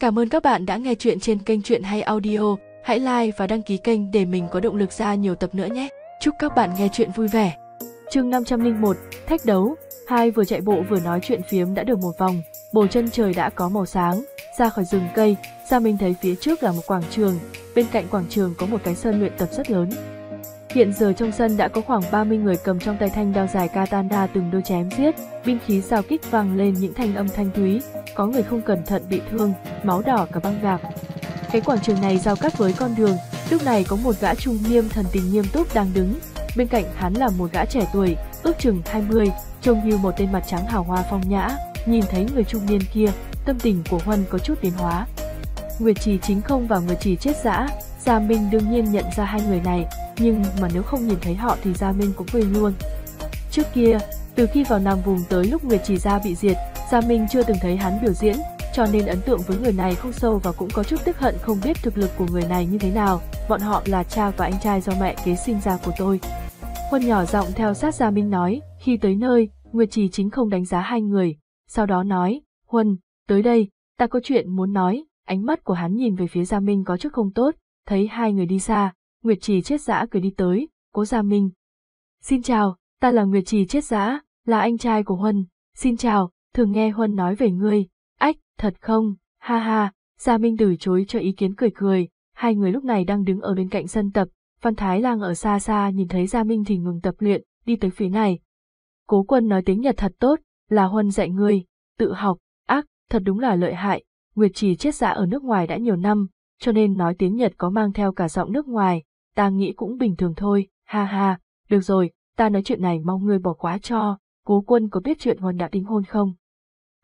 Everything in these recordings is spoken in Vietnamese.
Cảm ơn các bạn đã nghe chuyện trên kênh Chuyện Hay Audio. Hãy like và đăng ký kênh để mình có động lực ra nhiều tập nữa nhé. Chúc các bạn nghe chuyện vui vẻ. Chương 501, thách đấu. Hai vừa chạy bộ vừa nói chuyện phiếm đã được một vòng, bầu chân trời đã có màu sáng, ra khỏi rừng cây, Gia Minh thấy phía trước là một quảng trường, bên cạnh quảng trường có một cái sân luyện tập rất lớn. Hiện giờ trong sân đã có khoảng 30 người cầm trong tay thanh đao dài katana từng đôi chém giết, binh khí giao kích vang lên những thanh âm thanh thúy, có người không cẩn thận bị thương, máu đỏ cả băng gạc. Cái quảng trường này giao cắt với con đường, lúc này có một gã trung niêm thần tình nghiêm túc đang đứng, bên cạnh hắn là một gã trẻ tuổi, ước chừng 20, trông như một tên mặt trắng hào hoa phong nhã, nhìn thấy người trung niên kia, tâm tình của Huân có chút biến hóa. Nguyệt Trì chính không và Nguyệt Trì chết dã, Gia Minh đương nhiên nhận ra hai người này, nhưng mà nếu không nhìn thấy họ thì Gia Minh cũng quên luôn. Trước kia, từ khi vào Nam vùng tới lúc Nguyệt Chỉ Gia bị diệt, Gia Minh chưa từng thấy hắn biểu diễn, cho nên ấn tượng với người này không sâu và cũng có chút tức hận không biết thực lực của người này như thế nào. Bọn họ là cha và anh trai do mẹ kế sinh ra của tôi. Huân nhỏ giọng theo sát Gia Minh nói, khi tới nơi, Nguyệt Trì chính không đánh giá hai người, sau đó nói, Huân, tới đây, ta có chuyện muốn nói, ánh mắt của hắn nhìn về phía Gia Minh có chút không tốt, thấy hai người đi xa, Nguyệt Trì chết dã cười đi tới, cố Gia Minh. Xin chào, ta là Nguyệt Trì chết dã, là anh trai của Huân, xin chào, thường nghe Huân nói về ngươi, ách, thật không, ha ha, Gia Minh từ chối cho ý kiến cười cười, hai người lúc này đang đứng ở bên cạnh sân tập, Văn Thái Lang ở xa xa nhìn thấy Gia Minh thì ngừng tập luyện, đi tới phía này. Cố quân nói tiếng Nhật thật tốt, là Huân dạy ngươi, tự học, ác, thật đúng là lợi hại, Nguyệt Trì chết dã ở nước ngoài đã nhiều năm, cho nên nói tiếng Nhật có mang theo cả giọng nước ngoài, ta nghĩ cũng bình thường thôi, ha ha, được rồi, ta nói chuyện này mong ngươi bỏ quá cho, cố quân có biết chuyện Huân đã đính hôn không?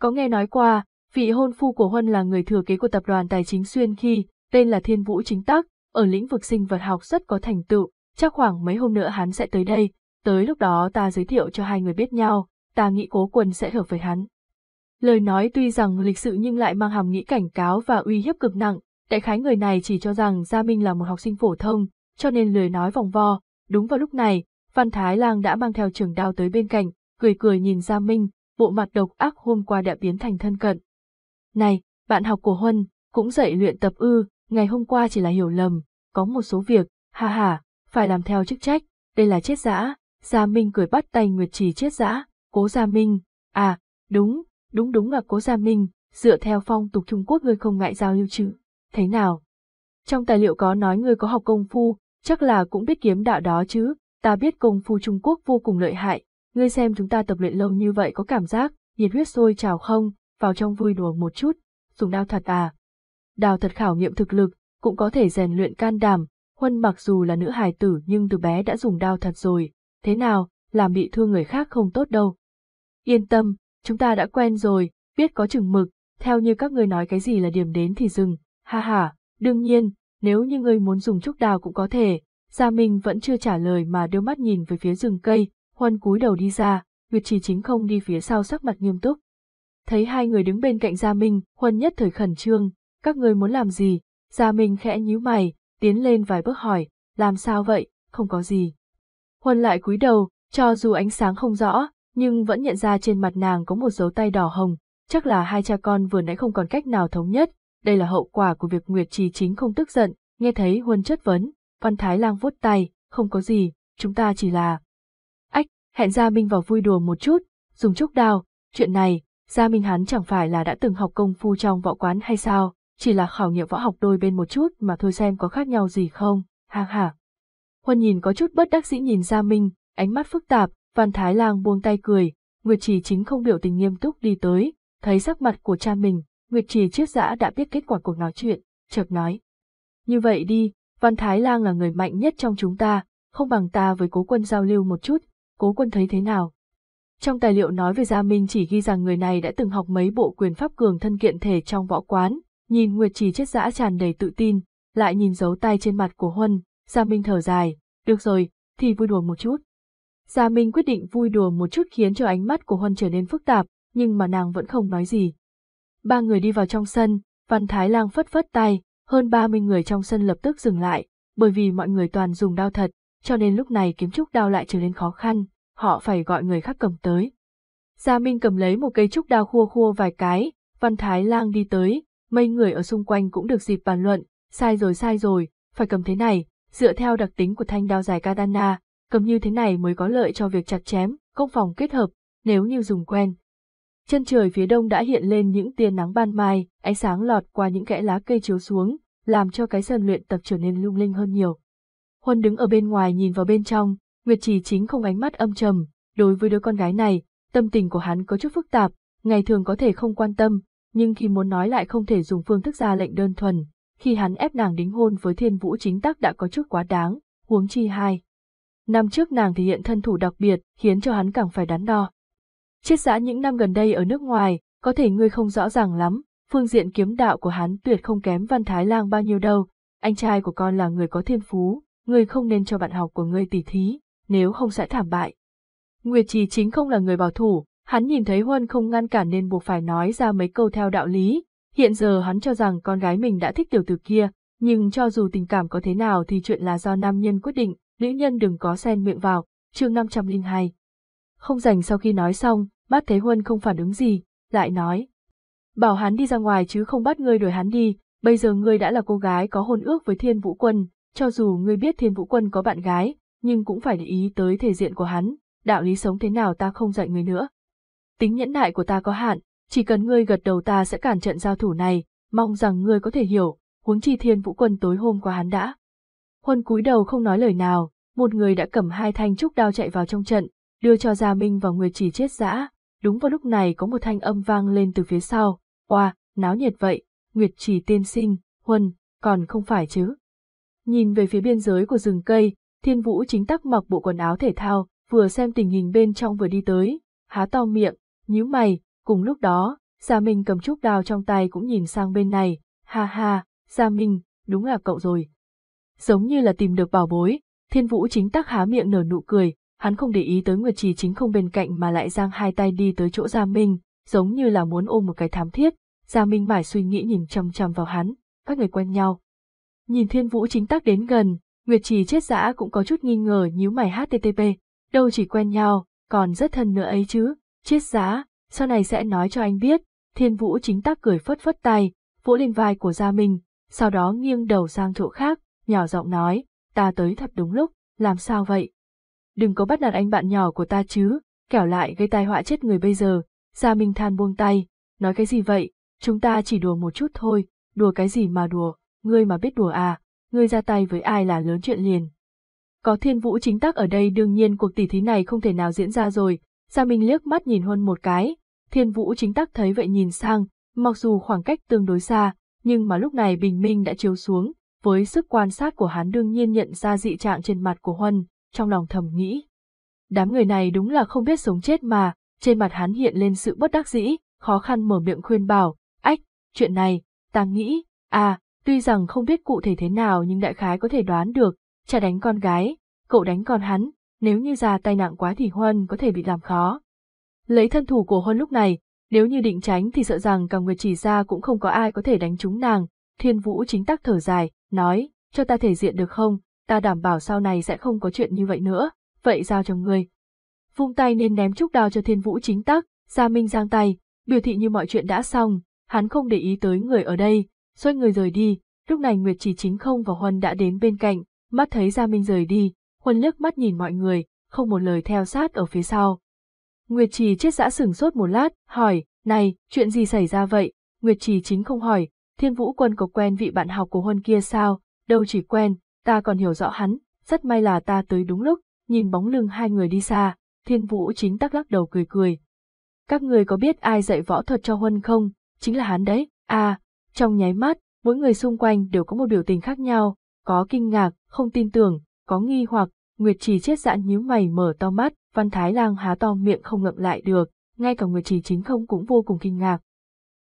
Có nghe nói qua, vị hôn phu của Huân là người thừa kế của tập đoàn tài chính xuyên khi, tên là Thiên Vũ Chính Tắc, ở lĩnh vực sinh vật học rất có thành tựu, chắc khoảng mấy hôm nữa hắn sẽ tới đây, tới lúc đó ta giới thiệu cho hai người biết nhau, ta nghĩ cố quân sẽ hợp với hắn. Lời nói tuy rằng lịch sự nhưng lại mang hàm nghĩ cảnh cáo và uy hiếp cực nặng, đại khái người này chỉ cho rằng Gia Minh là một học sinh phổ thông, cho nên lời nói vòng vo. Đúng vào lúc này, Văn Thái Lang đã mang theo trường đao tới bên cạnh, cười cười nhìn Gia Minh, bộ mặt độc ác hôm qua đã biến thành thân cận. Này, bạn học của Huân, cũng dạy luyện tập ư, ngày hôm qua chỉ là hiểu lầm, có một số việc, ha ha, phải làm theo chức trách, đây là chết dã. Gia Minh cười bắt tay Nguyệt Trì chết dã, cố Gia Minh, à, đúng, đúng đúng là cố Gia Minh, dựa theo phong tục Trung Quốc ngươi không ngại giao lưu chứ, thế nào? Trong tài liệu có nói ngươi có học công phu, chắc là cũng biết kiếm đạo đó chứ, ta biết công phu Trung Quốc vô cùng lợi hại, ngươi xem chúng ta tập luyện lâu như vậy có cảm giác, nhiệt huyết sôi trào không, vào trong vui đùa một chút, dùng đao thật à. đào thật khảo nghiệm thực lực, cũng có thể rèn luyện can đảm, Huân mặc dù là nữ hài tử nhưng từ bé đã dùng đao thật rồi, thế nào, làm bị thương người khác không tốt đâu. Yên tâm, chúng ta đã quen rồi, biết có chừng mực, theo như các ngươi nói cái gì là điểm đến thì dừng, ha ha, đương nhiên, nếu như ngươi muốn dùng trúc đào cũng có thể. Gia Minh vẫn chưa trả lời mà đưa mắt nhìn về phía rừng cây, Huân cúi đầu đi ra, Nguyệt Trì chính không đi phía sau sắc mặt nghiêm túc. Thấy hai người đứng bên cạnh Gia Minh, Huân nhất thời khẩn trương, các ngươi muốn làm gì? Gia Minh khẽ nhíu mày, tiến lên vài bước hỏi, làm sao vậy, không có gì. Huân lại cúi đầu, cho dù ánh sáng không rõ, nhưng vẫn nhận ra trên mặt nàng có một dấu tay đỏ hồng, chắc là hai cha con vừa nãy không còn cách nào thống nhất, đây là hậu quả của việc Nguyệt Trì chính không tức giận, nghe thấy Huân chất vấn, Văn Thái Lang vuốt tay, không có gì, chúng ta chỉ là... Ách, hẹn Gia Minh vào vui đùa một chút, dùng trúc đao, chuyện này, Gia Minh hắn chẳng phải là đã từng học công phu trong võ quán hay sao, chỉ là khảo nghiệm võ học đôi bên một chút mà thôi xem có khác nhau gì không, ha ha. Huân nhìn có chút bất đắc dĩ nhìn Gia Minh, ánh mắt phức tạp, Văn Thái Lang buông tay cười, Nguyệt Trì chính không biểu tình nghiêm túc đi tới, thấy sắc mặt của cha mình, Nguyệt Trì chiết Giã đã biết kết quả cuộc nói chuyện, chợt nói. Như vậy đi, Văn Thái Lang là người mạnh nhất trong chúng ta, không bằng ta với cố quân giao lưu một chút, cố quân thấy thế nào? Trong tài liệu nói về Gia Minh chỉ ghi rằng người này đã từng học mấy bộ quyền pháp cường thân kiện thể trong võ quán, nhìn Nguyệt Trì Chiết Giã tràn đầy tự tin, lại nhìn dấu tay trên mặt của Huân, Gia Minh thở dài, được rồi, thì vui đùa một chút. Gia Minh quyết định vui đùa một chút khiến cho ánh mắt của Huân trở nên phức tạp, nhưng mà nàng vẫn không nói gì. Ba người đi vào trong sân, Văn Thái Lang phất phất tay, hơn 30 người trong sân lập tức dừng lại, bởi vì mọi người toàn dùng đao thật, cho nên lúc này kiếm trúc đao lại trở nên khó khăn, họ phải gọi người khác cầm tới. Gia Minh cầm lấy một cây trúc đao khua khua vài cái, Văn Thái Lang đi tới, Mấy người ở xung quanh cũng được dịp bàn luận, sai rồi sai rồi, phải cầm thế này, dựa theo đặc tính của thanh đao dài katana, cầm như thế này mới có lợi cho việc chặt chém, công phòng kết hợp, nếu như dùng quen. Chân trời phía đông đã hiện lên những tia nắng ban mai, ánh sáng lọt qua những kẽ lá cây chiếu xuống, làm cho cái sân luyện tập trở nên lung linh hơn nhiều. Huân đứng ở bên ngoài nhìn vào bên trong, Nguyệt Trì chính không ánh mắt âm trầm, đối với đứa con gái này, tâm tình của hắn có chút phức tạp, ngày thường có thể không quan tâm, nhưng khi muốn nói lại không thể dùng phương thức ra lệnh đơn thuần, khi hắn ép nàng đính hôn với thiên vũ chính tắc đã có chút quá đáng, huống chi hai. Năm trước nàng thể hiện thân thủ đặc biệt, khiến cho hắn càng phải đắn đo. Chết giã những năm gần đây ở nước ngoài, có thể ngươi không rõ ràng lắm, phương diện kiếm đạo của hắn tuyệt không kém Văn Thái Lang bao nhiêu đâu, anh trai của con là người có thiên phú, ngươi không nên cho bạn học của ngươi tỉ thí, nếu không sẽ thảm bại. Nguyệt Trì chính không là người bảo thủ, hắn nhìn thấy Huân không ngăn cản nên buộc phải nói ra mấy câu theo đạo lý, hiện giờ hắn cho rằng con gái mình đã thích tiểu tử kia, nhưng cho dù tình cảm có thế nào thì chuyện là do nam nhân quyết định, nữ nhân đừng có xen miệng vào, chương 502. Không dành sau khi nói xong, bát thấy Huân không phản ứng gì, lại nói. Bảo hắn đi ra ngoài chứ không bắt ngươi đuổi hắn đi, bây giờ ngươi đã là cô gái có hôn ước với thiên vũ quân, cho dù ngươi biết thiên vũ quân có bạn gái, nhưng cũng phải để ý tới thể diện của hắn, đạo lý sống thế nào ta không dạy ngươi nữa. Tính nhẫn nại của ta có hạn, chỉ cần ngươi gật đầu ta sẽ cản trận giao thủ này, mong rằng ngươi có thể hiểu, huống chi thiên vũ quân tối hôm qua hắn đã. Huân cúi đầu không nói lời nào, một người đã cầm hai thanh trúc đao chạy vào trong trận, đưa cho Gia Minh và Nguyệt chỉ chết dã. Đúng vào lúc này có một thanh âm vang lên từ phía sau, oa, náo nhiệt vậy, Nguyệt chỉ tiên sinh, Huân, còn không phải chứ. Nhìn về phía biên giới của rừng cây, thiên vũ chính tắc mặc bộ quần áo thể thao, vừa xem tình hình bên trong vừa đi tới, há to miệng, nhíu mày, cùng lúc đó, Gia Minh cầm trúc đào trong tay cũng nhìn sang bên này, ha ha, Gia Minh, đúng là cậu rồi. Giống như là tìm được bảo bối, thiên vũ chính tắc há miệng nở nụ cười, hắn không để ý tới Nguyệt Trì chính không bên cạnh mà lại giang hai tay đi tới chỗ Gia Minh, giống như là muốn ôm một cái thám thiết, Gia Minh mải suy nghĩ nhìn chăm chăm vào hắn, các người quen nhau. Nhìn thiên vũ chính tác đến gần, Nguyệt Trì chết dã cũng có chút nghi ngờ nhíu mày http, đâu chỉ quen nhau, còn rất thân nữa ấy chứ, chết dã, sau này sẽ nói cho anh biết, thiên vũ chính tác cười phất phất tay, vỗ lên vai của Gia Minh, sau đó nghiêng đầu sang chỗ khác, nhỏ giọng nói, ta tới thật đúng lúc, làm sao vậy? Đừng có bắt nạt anh bạn nhỏ của ta chứ, kẻo lại gây tai họa chết người bây giờ, Gia Minh than buông tay, nói cái gì vậy, chúng ta chỉ đùa một chút thôi, đùa cái gì mà đùa, ngươi mà biết đùa à, ngươi ra tay với ai là lớn chuyện liền. Có thiên vũ chính tắc ở đây đương nhiên cuộc tỷ thí này không thể nào diễn ra rồi, Gia Minh liếc mắt nhìn Huân một cái, thiên vũ chính tắc thấy vậy nhìn sang, mặc dù khoảng cách tương đối xa, nhưng mà lúc này bình minh đã chiếu xuống, với sức quan sát của hắn đương nhiên nhận ra dị trạng trên mặt của Huân, trong lòng thầm nghĩ. Đám người này đúng là không biết sống chết mà, trên mặt hắn hiện lên sự bất đắc dĩ, khó khăn mở miệng khuyên bảo, ách, chuyện này, ta nghĩ, à, tuy rằng không biết cụ thể thế nào nhưng đại khái có thể đoán được, cha đánh con gái, cậu đánh con hắn, nếu như ra tay nặng quá thì Huân có thể bị làm khó. Lấy thân thủ của Huân lúc này, nếu như định tránh thì sợ rằng cả người chỉ ra cũng không có ai có thể đánh trúng nàng, thiên vũ chính tắc thở dài, nói, cho ta thể diện được không, ta đảm bảo sau này sẽ không có chuyện như vậy nữa, vậy giao cho ngươi. Vung tay nên ném trúc đao cho thiên vũ chính tắc, Gia Minh giang tay, biểu thị như mọi chuyện đã xong, hắn không để ý tới người ở đây, xoay người rời đi, lúc này Nguyệt chỉ chính không và Huân đã đến bên cạnh, mắt thấy Gia Minh rời đi, Huân liếc mắt nhìn mọi người, không một lời theo sát ở phía sau. Nguyệt Trì chết dã sừng sốt một lát, hỏi, này, chuyện gì xảy ra vậy? Nguyệt Trì chính không hỏi, Thiên Vũ Quân có quen vị bạn học của Huân kia sao? Đâu chỉ quen, ta còn hiểu rõ hắn, rất may là ta tới đúng lúc, nhìn bóng lưng hai người đi xa, Thiên Vũ chính tắc lắc đầu cười cười. Các người có biết ai dạy võ thuật cho Huân không? Chính là hắn đấy, à, trong nháy mắt, mỗi người xung quanh đều có một biểu tình khác nhau, có kinh ngạc, không tin tưởng, có nghi hoặc, Nguyệt Trì chết dã nhíu mày mở to mắt, Văn Thái Lang há to miệng không ngậm lại được, ngay cả Nguyệt Trì chính không cũng vô cùng kinh ngạc.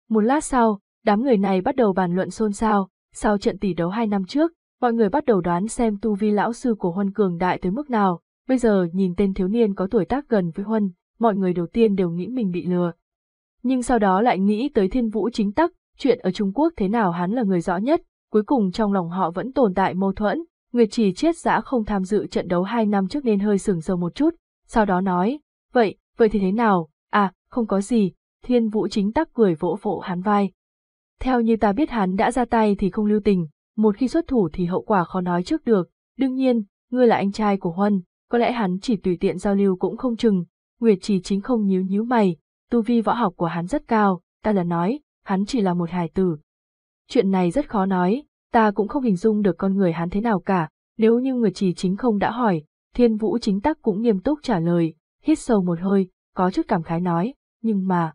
Một lát sau, đám người này bắt đầu bàn luận xôn xao, sau trận tỷ đấu hai năm trước, mọi người bắt đầu đoán xem tu vi lão sư của Huân cường đại tới mức nào, bây giờ nhìn tên thiếu niên có tuổi tác gần với Huân, mọi người đầu tiên đều nghĩ mình bị lừa. Nhưng sau đó lại nghĩ tới thiên vũ chính tắc, chuyện ở Trung Quốc thế nào hắn là người rõ nhất, cuối cùng trong lòng họ vẫn tồn tại mâu thuẫn, Nguyệt Trì chết giã không tham dự trận đấu hai năm trước nên hơi sừng sờ một chút, sau đó nói, vậy, vậy thì thế nào, à, không có gì, thiên vũ chính tắc cười vỗ vỗ hắn vai. Theo như ta biết hắn đã ra tay thì không lưu tình, một khi xuất thủ thì hậu quả khó nói trước được. Đương nhiên, ngươi là anh trai của Huân, có lẽ hắn chỉ tùy tiện giao lưu cũng không chừng. Nguyệt Trì chính không nhíu nhíu mày, tu vi võ học của hắn rất cao, ta là nói, hắn chỉ là một hài tử. Chuyện này rất khó nói, ta cũng không hình dung được con người hắn thế nào cả, nếu như Nguyệt Trì chính không đã hỏi, Thiên Vũ chính tắc cũng nghiêm túc trả lời, hít sâu một hơi, có chút cảm khái nói, nhưng mà...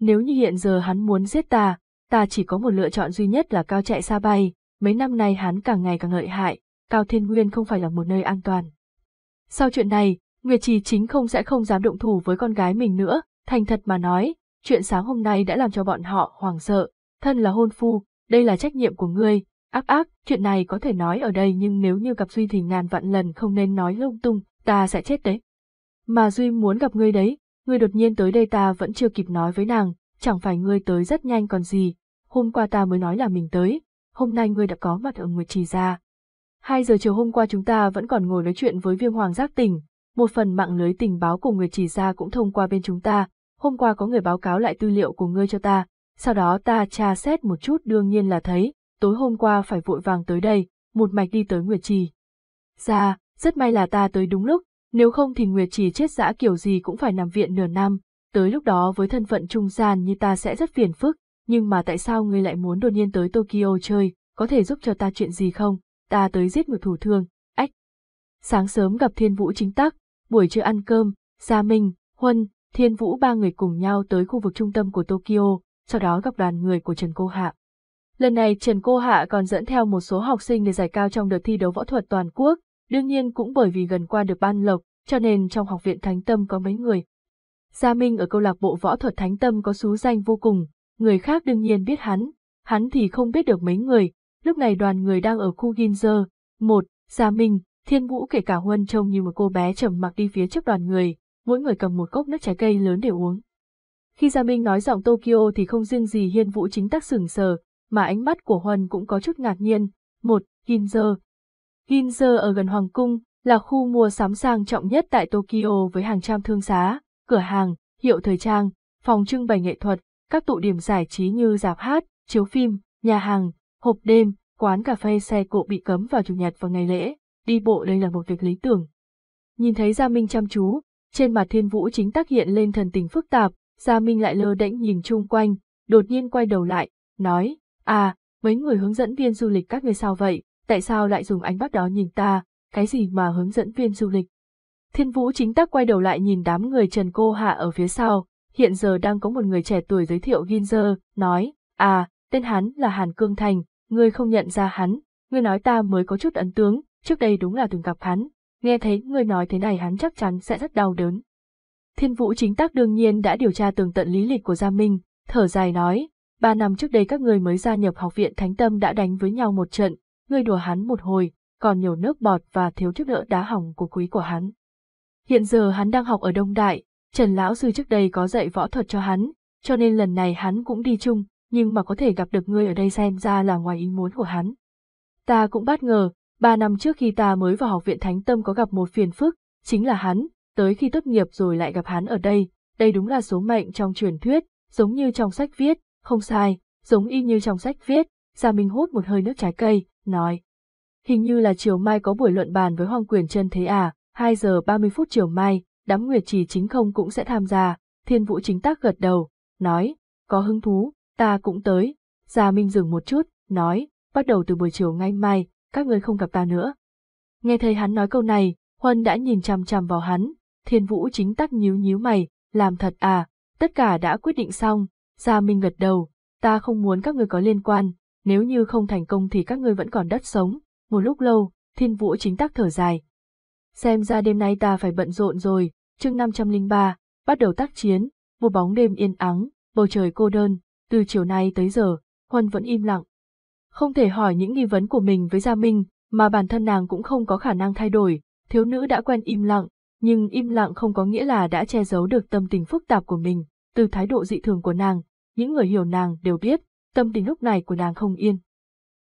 Nếu như hiện giờ hắn muốn giết ta, ta chỉ có một lựa chọn duy nhất là cao chạy xa bay, mấy năm nay hắn càng ngày càng lợi hại, Cao Thiên Nguyên không phải là một nơi an toàn. Sau chuyện này, Nguyệt Trì chính không sẽ không dám động thủ với con gái mình nữa, thành thật mà nói, chuyện sáng hôm nay đã làm cho bọn họ hoảng sợ, thân là hôn phu, đây là trách nhiệm của ngươi, áp áp, chuyện này có thể nói ở đây nhưng nếu như gặp Duy thì ngàn vạn lần không nên nói lung tung, ta sẽ chết đấy. Mà Duy muốn gặp ngươi đấy, ngươi đột nhiên tới đây ta vẫn chưa kịp nói với nàng, chẳng phải ngươi tới rất nhanh còn gì, hôm qua ta mới nói là mình tới, hôm nay ngươi đã có mặt ở Nguyệt Trì gia. Hai giờ chiều hôm qua chúng ta vẫn còn ngồi nói chuyện với viêm hoàng giác tỉnh, một phần mạng lưới tình báo của Nguyệt Trì gia cũng thông qua bên chúng ta, hôm qua có người báo cáo lại tư liệu của ngươi cho ta, sau đó ta tra xét một chút đương nhiên là thấy, tối hôm qua phải vội vàng tới đây, một mạch đi tới Nguyệt Trì. Ra, rất may là ta tới đúng lúc, nếu không thì Nguyệt Trì chết dã kiểu gì cũng phải nằm viện nửa năm, tới lúc đó với thân phận trung gian như ta sẽ rất phiền phức, nhưng mà tại sao ngươi lại muốn đột nhiên tới Tokyo chơi, có thể giúp cho ta chuyện gì không, ta tới giết một thủ thương, ách. Sáng sớm gặp Thiên Vũ chính tắc, buổi trưa ăn cơm, Gia Minh, Huân, Thiên Vũ ba người cùng nhau tới khu vực trung tâm của Tokyo, sau đó gặp đoàn người của Trần Cô Hạ. Lần này Trần Cô Hạ còn dẫn theo một số học sinh để giải cao trong đợt thi đấu võ thuật toàn quốc, đương nhiên cũng bởi vì gần qua được ban lộc, cho nên trong học viện Thánh Tâm có mấy người. Gia Minh ở câu lạc bộ võ thuật Thánh Tâm có xú danh vô cùng, người khác đương nhiên biết hắn, hắn thì không biết được mấy người, lúc này đoàn người đang ở khu Ginzer, một, Gia Minh, Thiên Vũ kể cả Huân trông như một cô bé trầm mặc đi phía trước đoàn người, mỗi người cầm một cốc nước trái cây lớn để uống. Khi Gia Minh nói giọng Tokyo thì không riêng gì Hiên Vũ chính tác sừng sờ, mà ánh mắt của Huân cũng có chút ngạc nhiên. Một, Ginzer. Ginzer ở gần Hoàng Cung, là khu mua sắm sang trọng nhất tại Tokyo với hàng trăm thương xá, cửa hàng, hiệu thời trang, phòng trưng bày nghệ thuật, các tụ điểm giải trí như dạp hát, chiếu phim, nhà hàng, hộp đêm, quán cà phê xe cộ bị cấm vào chủ nhật và ngày lễ, đi bộ đây là một việc lý tưởng. Nhìn thấy Gia Minh chăm chú, trên mặt Thiên Vũ chính tác hiện lên thần tình phức tạp, Gia Minh lại lơ đễnh nhìn chung quanh, đột nhiên quay đầu lại, nói, à, mấy người hướng dẫn viên du lịch các người sao vậy, tại sao lại dùng ánh mắt đó nhìn ta, cái gì mà hướng dẫn viên du lịch. Thiên Vũ chính tác quay đầu lại nhìn đám người Trần Cô Hạ ở phía sau, hiện giờ đang có một người trẻ tuổi giới thiệu Ginzer, nói, à, tên hắn là Hàn Cương Thành, ngươi không nhận ra hắn, ngươi nói ta mới có chút ấn tướng, trước đây đúng là từng gặp hắn, nghe thấy ngươi nói thế này hắn chắc chắn sẽ rất đau đớn. Thiên Vũ chính tác đương nhiên đã điều tra tường tận lý lịch của Gia Minh, thở dài nói, ba năm trước đây các ngươi mới gia nhập học viện Thánh Tâm đã đánh với nhau một trận, ngươi đùa hắn một hồi, còn nhiều nước bọt và thiếu chút nữa đá hỏng của quý của hắn. Hiện giờ hắn đang học ở Đông Đại, Trần Lão Sư trước đây có dạy võ thuật cho hắn, cho nên lần này hắn cũng đi chung, nhưng mà có thể gặp được ngươi ở đây xem ra là ngoài ý muốn của hắn. Ta cũng bất ngờ, ba năm trước khi ta mới vào học viện Thánh Tâm có gặp một phiền phức, chính là hắn, tới khi tốt nghiệp rồi lại gặp hắn ở đây, đây đúng là số mệnh trong truyền thuyết, giống như trong sách viết, không sai, giống y như trong sách viết, Gia Minh hút một hơi nước trái cây, nói. Hình như là chiều mai có buổi luận bàn với Hoàng Quyền chân thế à, 2 giờ 30 phút chiều mai, đám Nguyệt Trì chính không cũng sẽ tham gia, Thiên Vũ chính tác gật đầu, nói, có hứng thú, ta cũng tới. Gia Minh dừng một chút, nói, bắt đầu từ buổi chiều ngay mai, các ngươi không gặp ta nữa. Nghe thấy hắn nói câu này, Huân đã nhìn chằm chằm vào hắn, Thiên Vũ chính tắc nhíu nhíu mày, làm thật à, tất cả đã quyết định xong, Gia Minh gật đầu, ta không muốn các ngươi có liên quan, nếu như không thành công thì các ngươi vẫn còn đất sống. Một lúc lâu, Thiên Vũ chính tắc thở dài. Xem ra đêm nay ta phải bận rộn rồi, chương 503, bắt đầu tác chiến, một bóng đêm yên ắng, bầu trời cô đơn, từ chiều nay tới giờ, Huân vẫn im lặng. Không thể hỏi những nghi vấn của mình với Gia Minh, mà bản thân nàng cũng không có khả năng thay đổi, thiếu nữ đã quen im lặng, nhưng im lặng không có nghĩa là đã che giấu được tâm tình phức tạp của mình, từ thái độ dị thường của nàng, những người hiểu nàng đều biết, tâm tình lúc này của nàng không yên.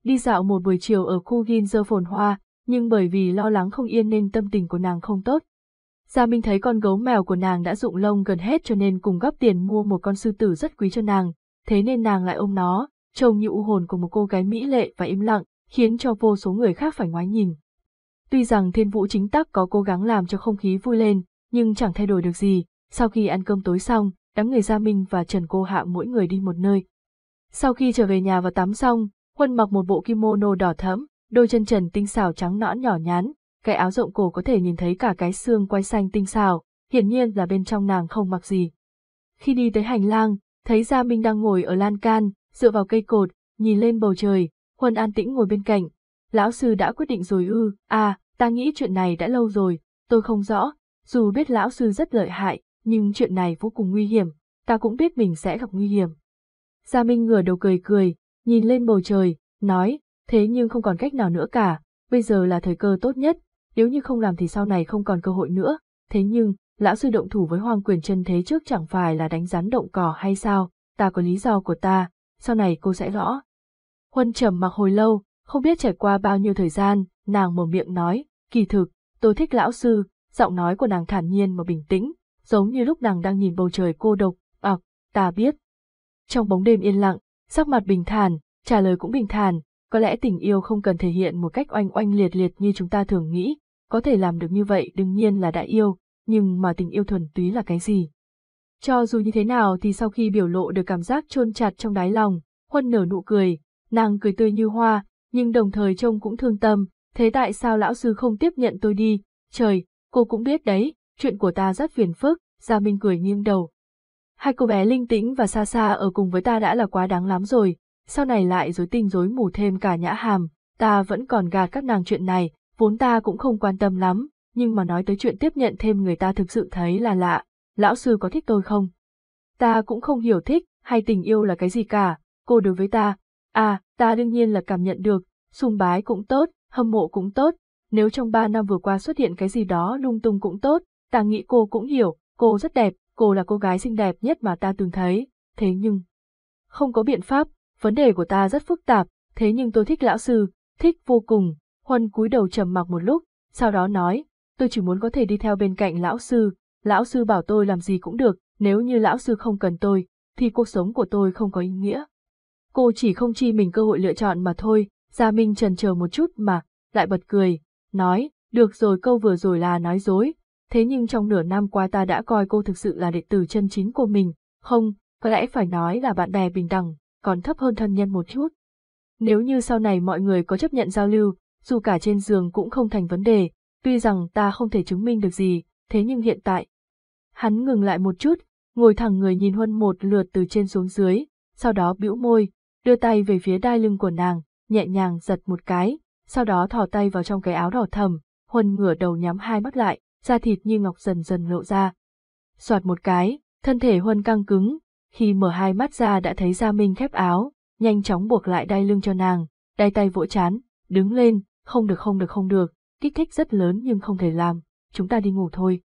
Đi dạo một buổi chiều ở khu Ginzer phồn hoa, nhưng bởi vì lo lắng không yên nên tâm tình của nàng không tốt. Gia Minh thấy con gấu mèo của nàng đã rụng lông gần hết cho nên cùng góp tiền mua một con sư tử rất quý cho nàng, thế nên nàng lại ôm nó, trông như u hồn của một cô gái mỹ lệ và im lặng, khiến cho vô số người khác phải ngoái nhìn. Tuy rằng thiên vũ chính tắc có cố gắng làm cho không khí vui lên, nhưng chẳng thay đổi được gì, sau khi ăn cơm tối xong, đám người Gia Minh và Trần Cô Hạ mỗi người đi một nơi. Sau khi trở về nhà và tắm xong, Huân mặc một bộ kimono đỏ thẫm, đôi chân trần tinh xảo trắng nõn nhỏ nhắn, cái áo rộng cổ có thể nhìn thấy cả cái xương quai xanh tinh xảo, hiển nhiên là bên trong nàng không mặc gì. Khi đi tới hành lang, thấy Gia Minh đang ngồi ở lan can, dựa vào cây cột, nhìn lên bầu trời, Huân an tĩnh ngồi bên cạnh. Lão sư đã quyết định rồi ư, à, ta nghĩ chuyện này đã lâu rồi, tôi không rõ, dù biết lão sư rất lợi hại, nhưng chuyện này vô cùng nguy hiểm, ta cũng biết mình sẽ gặp nguy hiểm. Gia Minh ngửa đầu cười cười, nhìn lên bầu trời, nói, thế nhưng không còn cách nào nữa cả, bây giờ là thời cơ tốt nhất, nếu như không làm thì sau này không còn cơ hội nữa, thế nhưng, lão sư động thủ với hoàng quyền chân thế trước chẳng phải là đánh rắn động cỏ hay sao, ta có lý do của ta, sau này cô sẽ rõ. Huân trầm mặc hồi lâu, không biết trải qua bao nhiêu thời gian, nàng mở miệng nói, kỳ thực, tôi thích lão sư, giọng nói của nàng thản nhiên mà bình tĩnh, giống như lúc nàng đang nhìn bầu trời cô độc, à, ta biết. Trong bóng đêm yên lặng, sắc mặt bình thản, trả lời cũng bình thản, có lẽ tình yêu không cần thể hiện một cách oanh oanh liệt liệt như chúng ta thường nghĩ, có thể làm được như vậy đương nhiên là đã yêu, nhưng mà tình yêu thuần túy là cái gì? Cho dù như thế nào thì sau khi biểu lộ được cảm giác chôn chặt trong đáy lòng, Huân nở nụ cười, nàng cười tươi như hoa, nhưng đồng thời trông cũng thương tâm, thế tại sao lão sư không tiếp nhận tôi đi, trời, cô cũng biết đấy, chuyện của ta rất phiền phức, Gia Minh cười nghiêng đầu. Hai cô bé linh tĩnh và xa xa ở cùng với ta đã là quá đáng lắm rồi, sau này lại dối tinh dối mù thêm cả nhã hàm, ta vẫn còn gạt các nàng chuyện này, vốn ta cũng không quan tâm lắm, nhưng mà nói tới chuyện tiếp nhận thêm người ta thực sự thấy là lạ, lão sư có thích tôi không? Ta cũng không hiểu thích, hay tình yêu là cái gì cả, cô đối với ta, à, ta đương nhiên là cảm nhận được, sùng bái cũng tốt, hâm mộ cũng tốt, nếu trong ba năm vừa qua xuất hiện cái gì đó lung tung cũng tốt, ta nghĩ cô cũng hiểu, cô rất đẹp, cô là cô gái xinh đẹp nhất mà ta từng thấy, thế nhưng... Không có biện pháp, vấn đề của ta rất phức tạp, thế nhưng tôi thích lão sư, thích vô cùng, Huân cúi đầu trầm mặc một lúc, sau đó nói, tôi chỉ muốn có thể đi theo bên cạnh lão sư, lão sư bảo tôi làm gì cũng được, nếu như lão sư không cần tôi, thì cuộc sống của tôi không có ý nghĩa. Cô chỉ không chi mình cơ hội lựa chọn mà thôi, Gia Minh trần chờ một chút mà, lại bật cười, nói, được rồi câu vừa rồi là nói dối, thế nhưng trong nửa năm qua ta đã coi cô thực sự là đệ tử chân chính của mình, không, có lẽ phải nói là bạn bè bình đẳng, còn thấp hơn thân nhân một chút. Nếu như sau này mọi người có chấp nhận giao lưu, dù cả trên giường cũng không thành vấn đề, tuy rằng ta không thể chứng minh được gì, thế nhưng hiện tại. Hắn ngừng lại một chút, ngồi thẳng người nhìn Huân một lượt từ trên xuống dưới, sau đó bĩu môi, đưa tay về phía đai lưng của nàng, nhẹ nhàng giật một cái, sau đó thò tay vào trong cái áo đỏ thầm, Huân ngửa đầu nhắm hai mắt lại, da thịt như ngọc dần dần lộ ra. Soạt một cái, thân thể Huân căng cứng, khi mở hai mắt ra đã thấy Gia Minh khép áo, nhanh chóng buộc lại đai lưng cho nàng, đai tay vỗ chán, đứng lên, không được không được không được, kích thích rất lớn nhưng không thể làm, chúng ta đi ngủ thôi.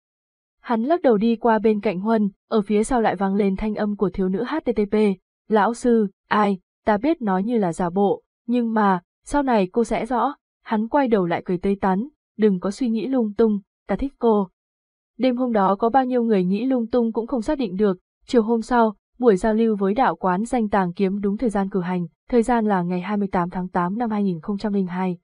Hắn lắc đầu đi qua bên cạnh Huân, ở phía sau lại vang lên thanh âm của thiếu nữ HTTP, lão sư, ai, ta biết nói như là giả bộ, nhưng mà, sau này cô sẽ rõ, hắn quay đầu lại cười tươi tắn, đừng có suy nghĩ lung tung, ta thích cô. Đêm hôm đó có bao nhiêu người nghĩ lung tung cũng không xác định được, chiều hôm sau, buổi giao lưu với đạo quán danh tàng kiếm đúng thời gian cử hành, thời gian là ngày 28 tháng 8 năm 2002.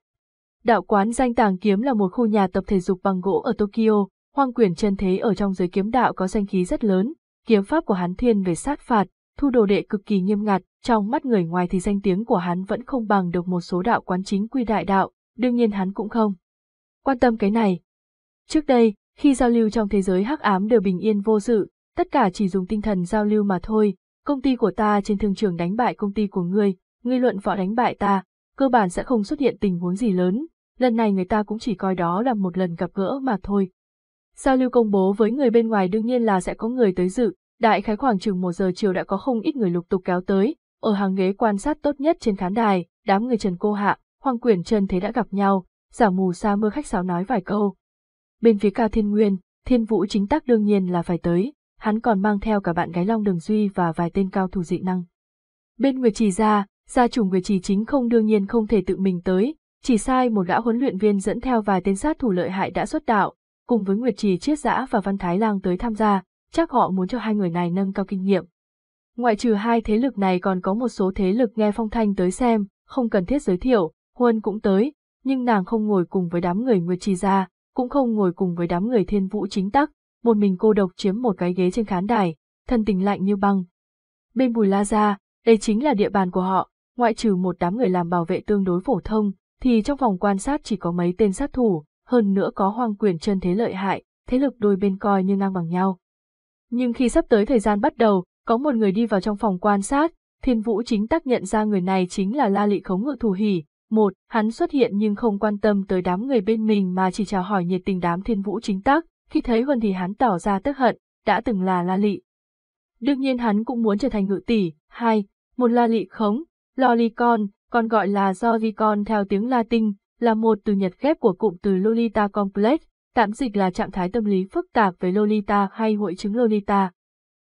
Đạo quán danh tàng kiếm là một khu nhà tập thể dục bằng gỗ ở Tokyo, hoang quyền chân thế ở trong giới kiếm đạo có danh khí rất lớn, kiếm pháp của hắn thiên về sát phạt, thu đồ đệ cực kỳ nghiêm ngặt, trong mắt người ngoài thì danh tiếng của hắn vẫn không bằng được một số đạo quán chính quy đại đạo, đương nhiên hắn cũng không. Quan tâm cái này. Trước đây, khi giao lưu trong thế giới hắc ám đều bình yên vô sự, tất cả chỉ dùng tinh thần giao lưu mà thôi, công ty của ta trên thương trường đánh bại công ty của ngươi, ngươi luận võ đánh bại ta, cơ bản sẽ không xuất hiện tình huống gì lớn, lần này người ta cũng chỉ coi đó là một lần gặp gỡ mà thôi. Giao lưu công bố với người bên ngoài đương nhiên là sẽ có người tới dự, đại khái khoảng chừng một giờ chiều đã có không ít người lục tục kéo tới, ở hàng ghế quan sát tốt nhất trên khán đài, đám người Trần Cô Hạ, Hoàng Quyển Trần Thế đã gặp nhau, giả mù sa mưa khách sáo nói vài câu. Bên phía Cao Thiên Nguyên, Thiên Vũ chính tác đương nhiên là phải tới, hắn còn mang theo cả bạn gái Long Đường Duy và vài tên cao thủ dị năng. Bên Nguyệt Trì ra, gia chủ Nguyệt Trì chính không đương nhiên không thể tự mình tới, chỉ sai một gã huấn luyện viên dẫn theo vài tên sát thủ lợi hại đã xuất đạo, cùng với Nguyệt Trì Chiết Giã và Văn Thái Lang tới tham gia, chắc họ muốn cho hai người này nâng cao kinh nghiệm. Ngoại trừ hai thế lực này còn có một số thế lực nghe phong thanh tới xem, không cần thiết giới thiệu, Huân cũng tới, nhưng nàng không ngồi cùng với đám người Nguyệt Trì Gia, cũng không ngồi cùng với đám người thiên vũ chính tắc, một mình cô độc chiếm một cái ghế trên khán đài, thân tình lạnh như băng. Bên Bùi La Gia, đây chính là địa bàn của họ, ngoại trừ một đám người làm bảo vệ tương đối phổ thông, thì trong vòng quan sát chỉ có mấy tên sát thủ, hơn nữa có hoang quyền chân thế lợi hại, thế lực đôi bên coi như ngang bằng nhau. Nhưng khi sắp tới thời gian bắt đầu, có một người đi vào trong phòng quan sát, thiên vũ chính tác nhận ra người này chính là La Lị Khống Ngự Thủ Hỉ. Một, hắn xuất hiện nhưng không quan tâm tới đám người bên mình mà chỉ chào hỏi nhiệt tình đám thiên vũ chính tác, khi thấy Huân thì hắn tỏ ra tức hận, đã từng là La Lị. Đương nhiên hắn cũng muốn trở thành ngự tỷ. Hai, một La Lị Khống, Lolicon, còn gọi là Zoricon theo tiếng Latin, là một từ nhật ghép của cụm từ Lolita Complex, tạm dịch là trạng thái tâm lý phức tạp về Lolita hay hội chứng Lolita.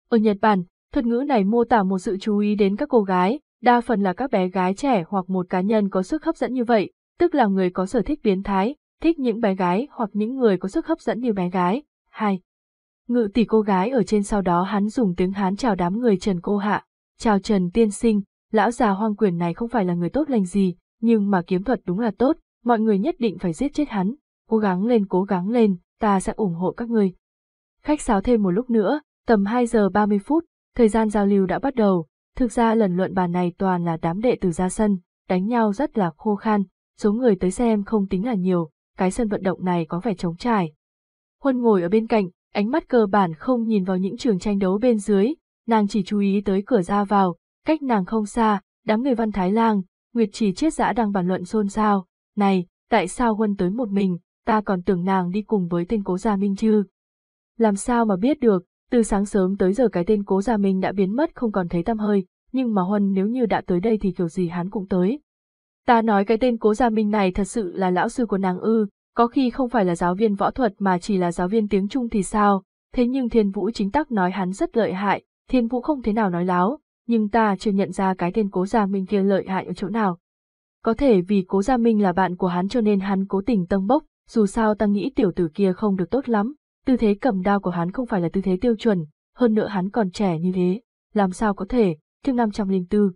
Ở Nhật Bản, thuật ngữ này mô tả một sự chú ý đến các cô gái, đa phần là các bé gái trẻ hoặc một cá nhân có sức hấp dẫn như vậy, tức là người có sở thích biến thái, thích những bé gái hoặc những người có sức hấp dẫn như bé gái. 2. Ngự tỷ cô gái ở trên sau đó hắn dùng tiếng Hán chào đám người Trần Cô Hạ, chào Trần Tiên Sinh, lão già hoang quyền này không phải là người tốt lành gì, nhưng mà kiếm thuật đúng là tốt, mọi người nhất định phải giết chết hắn, cố gắng lên cố gắng lên, ta sẽ ủng hộ các người. Khách sáo thêm một lúc nữa, tầm 2 giờ 30 phút, thời gian giao lưu đã bắt đầu, thực ra lần luận bàn này toàn là đám đệ tử ra sân, đánh nhau rất là khô khan, số người tới xem không tính là nhiều, cái sân vận động này có vẻ trống trải. Huân ngồi ở bên cạnh, ánh mắt cơ bản không nhìn vào những trường tranh đấu bên dưới, nàng chỉ chú ý tới cửa ra vào, cách nàng không xa, đám người văn thái lang, Nguyệt chỉ chiết dã đang bàn luận xôn xao, này, tại sao Huân tới một mình, ta còn tưởng nàng đi cùng với tên cố gia minh chứ. Làm sao mà biết được, từ sáng sớm tới giờ cái tên cố gia minh đã biến mất không còn thấy tăm hơi, nhưng mà Huân nếu như đã tới đây thì kiểu gì hắn cũng tới. Ta nói cái tên cố gia minh này thật sự là lão sư của nàng ư, có khi không phải là giáo viên võ thuật mà chỉ là giáo viên tiếng Trung thì sao, thế nhưng thiên vũ chính tắc nói hắn rất lợi hại, thiên vũ không thế nào nói láo, nhưng ta chưa nhận ra cái tên cố gia minh kia lợi hại ở chỗ nào. Có thể vì cố gia minh là bạn của hắn cho nên hắn cố tình tâng bốc, dù sao ta nghĩ tiểu tử kia không được tốt lắm, tư thế cầm đao của hắn không phải là tư thế tiêu chuẩn, hơn nữa hắn còn trẻ như thế, làm sao có thể, chương 504.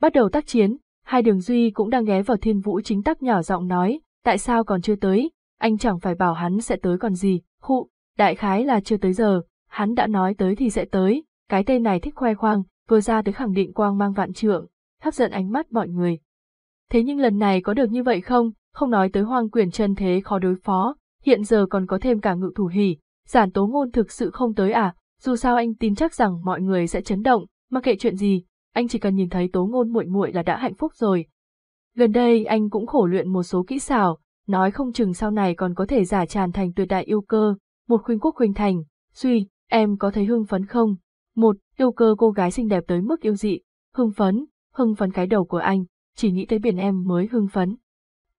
Bắt đầu tác chiến, hai đường duy cũng đang ghé vào thiên vũ chính tắc nhỏ giọng nói, tại sao còn chưa tới, anh chẳng phải bảo hắn sẽ tới còn gì, khụ, đại khái là chưa tới giờ, hắn đã nói tới thì sẽ tới, cái tên này thích khoe khoang, vừa ra tới khẳng định quang mang vạn trượng, hấp dẫn ánh mắt mọi người. Thế nhưng lần này có được như vậy không, không nói tới hoang quyền chân thế khó đối phó, hiện giờ còn có thêm cả ngự thủ hỉ, giản tố ngôn thực sự không tới à, dù sao anh tin chắc rằng mọi người sẽ chấn động, mặc kệ chuyện gì, anh chỉ cần nhìn thấy tố ngôn muội muội là đã hạnh phúc rồi. Gần đây anh cũng khổ luyện một số kỹ xảo, nói không chừng sau này còn có thể giả tràn thành tuyệt đại yêu cơ, một khuynh quốc khuynh thành, suy, em có thấy hưng phấn không? Một, yêu cơ cô gái xinh đẹp tới mức yêu dị, hưng phấn, hưng phấn cái đầu của anh, chỉ nghĩ tới biển em mới hưng phấn.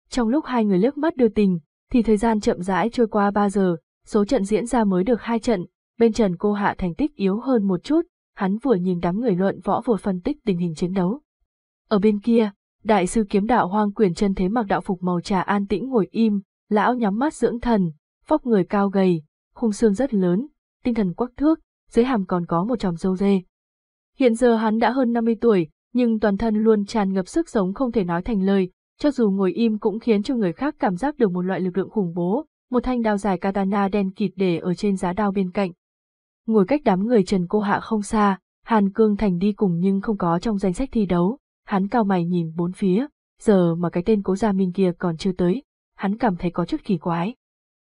Trong lúc hai người liếc mắt đưa tình, thì thời gian chậm rãi trôi qua 3 giờ, số trận diễn ra mới được hai trận, bên Trần Cô Hạ thành tích yếu hơn một chút, hắn vừa nhìn đám người luận võ vừa phân tích tình hình chiến đấu. Ở bên kia, đại sư kiếm đạo hoang quyền chân thế mặc đạo phục màu trà an tĩnh ngồi im, lão nhắm mắt dưỡng thần, vóc người cao gầy, khung xương rất lớn, tinh thần quắc thước, dưới hàm còn có một tròm râu dê. Hiện giờ hắn đã hơn 50 tuổi, nhưng toàn thân luôn tràn ngập sức sống không thể nói thành lời, cho dù ngồi im cũng khiến cho người khác cảm giác được một loại lực lượng khủng bố, một thanh đao dài katana đen kịt để ở trên giá đao bên cạnh. Ngồi cách đám người Trần Cô Hạ không xa, Hàn Cương Thành đi cùng nhưng không có trong danh sách thi đấu, hắn cao mày nhìn bốn phía, giờ mà cái tên cố gia minh kia còn chưa tới, hắn cảm thấy có chút kỳ quái.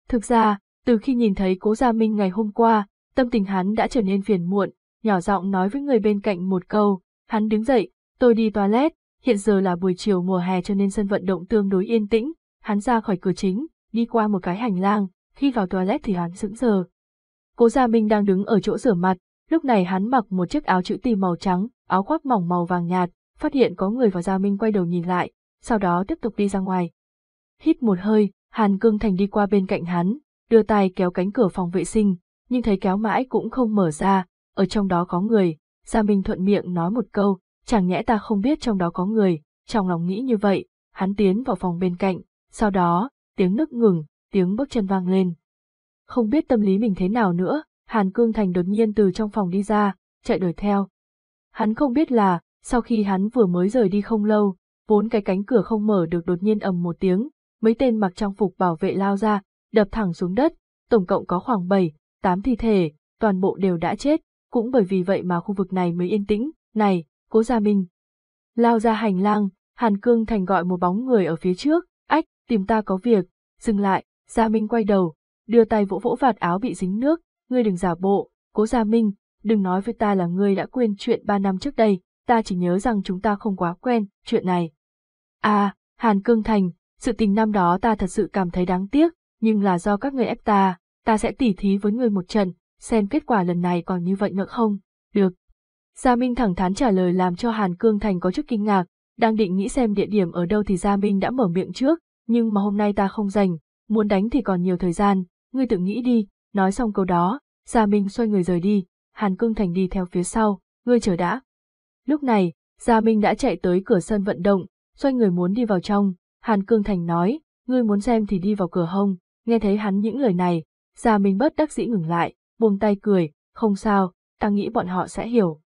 Thực ra, từ khi nhìn thấy cố gia minh ngày hôm qua, tâm tình hắn đã trở nên phiền muộn, nhỏ giọng nói với người bên cạnh một câu, hắn đứng dậy, tôi đi toilet, hiện giờ là buổi chiều mùa hè cho nên sân vận động tương đối yên tĩnh, hắn ra khỏi cửa chính, đi qua một cái hành lang, khi vào toilet thì hắn sững sờ. Cố Gia Minh đang đứng ở chỗ rửa mặt, lúc này hắn mặc một chiếc áo chữ T màu trắng, áo khoác mỏng màu vàng nhạt, phát hiện có người vào Gia Minh quay đầu nhìn lại, sau đó tiếp tục đi ra ngoài. Hít một hơi, Hàn Cương Thành đi qua bên cạnh hắn, đưa tay kéo cánh cửa phòng vệ sinh, nhưng thấy kéo mãi cũng không mở ra, ở trong đó có người, Gia Minh thuận miệng nói một câu, chẳng nhẽ ta không biết trong đó có người, trong lòng nghĩ như vậy, hắn tiến vào phòng bên cạnh, sau đó, tiếng nức ngừng, tiếng bước chân vang lên. Không biết tâm lý mình thế nào nữa, Hàn Cương Thành đột nhiên từ trong phòng đi ra, chạy đuổi theo. Hắn không biết là, sau khi hắn vừa mới rời đi không lâu, vốn cái cánh cửa không mở được đột nhiên ầm một tiếng, mấy tên mặc trang phục bảo vệ lao ra, đập thẳng xuống đất, tổng cộng có khoảng 7, 8 thi thể, toàn bộ đều đã chết, cũng bởi vì vậy mà khu vực này mới yên tĩnh, này, cố gia minh. Lao ra hành lang, Hàn Cương Thành gọi một bóng người ở phía trước, ách, tìm ta có việc, dừng lại, Gia Minh quay đầu, đưa tay vỗ vỗ vạt áo bị dính nước, ngươi đừng giả bộ, cố Gia Minh, đừng nói với ta là ngươi đã quên chuyện ba năm trước đây, ta chỉ nhớ rằng chúng ta không quá quen, chuyện này. À, Hàn Cương Thành, sự tình năm đó ta thật sự cảm thấy đáng tiếc, nhưng là do các người ép ta, ta sẽ tỉ thí với ngươi một trận, xem kết quả lần này còn như vậy nữa không? Được. Gia Minh thẳng thắn trả lời làm cho Hàn Cương Thành có chút kinh ngạc, đang định nghĩ xem địa điểm ở đâu thì Gia Minh đã mở miệng trước, nhưng mà hôm nay ta không rảnh, muốn đánh thì còn nhiều thời gian, ngươi tự nghĩ đi, nói xong câu đó, Gia Minh xoay người rời đi, Hàn Cương Thành đi theo phía sau, ngươi chờ đã. Lúc này, Gia Minh đã chạy tới cửa sân vận động, xoay người muốn đi vào trong, Hàn Cương Thành nói, ngươi muốn xem thì đi vào cửa hông, nghe thấy hắn những lời này, Gia Minh bất đắc dĩ ngừng lại, buông tay cười, không sao, ta nghĩ bọn họ sẽ hiểu.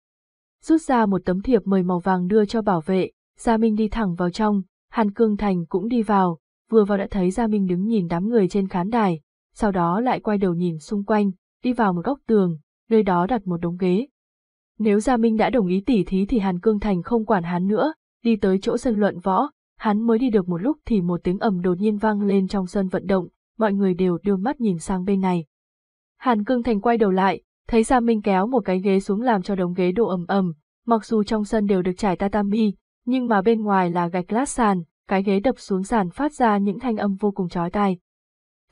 Rút ra một tấm thiệp mời màu vàng đưa cho bảo vệ, Gia Minh đi thẳng vào trong, Hàn Cương Thành cũng đi vào, vừa vào đã thấy Gia Minh đứng nhìn đám người trên khán đài, sau đó lại quay đầu nhìn xung quanh, đi vào một góc tường, nơi đó đặt một đống ghế. Nếu Gia Minh đã đồng ý tỉ thí thì Hàn Cương Thành không quản hắn nữa, đi tới chỗ sân luận võ, hắn mới đi được một lúc thì một tiếng ầm đột nhiên vang lên trong sân vận động, mọi người đều đưa mắt nhìn sang bên này. Hàn Cương Thành quay đầu lại, thấy Gia Minh kéo một cái ghế xuống làm cho đống ghế đổ ầm ầm, mặc dù trong sân đều được trải tatami, nhưng mà bên ngoài là gạch lát sàn, cái ghế đập xuống sàn phát ra những thanh âm vô cùng chói tai.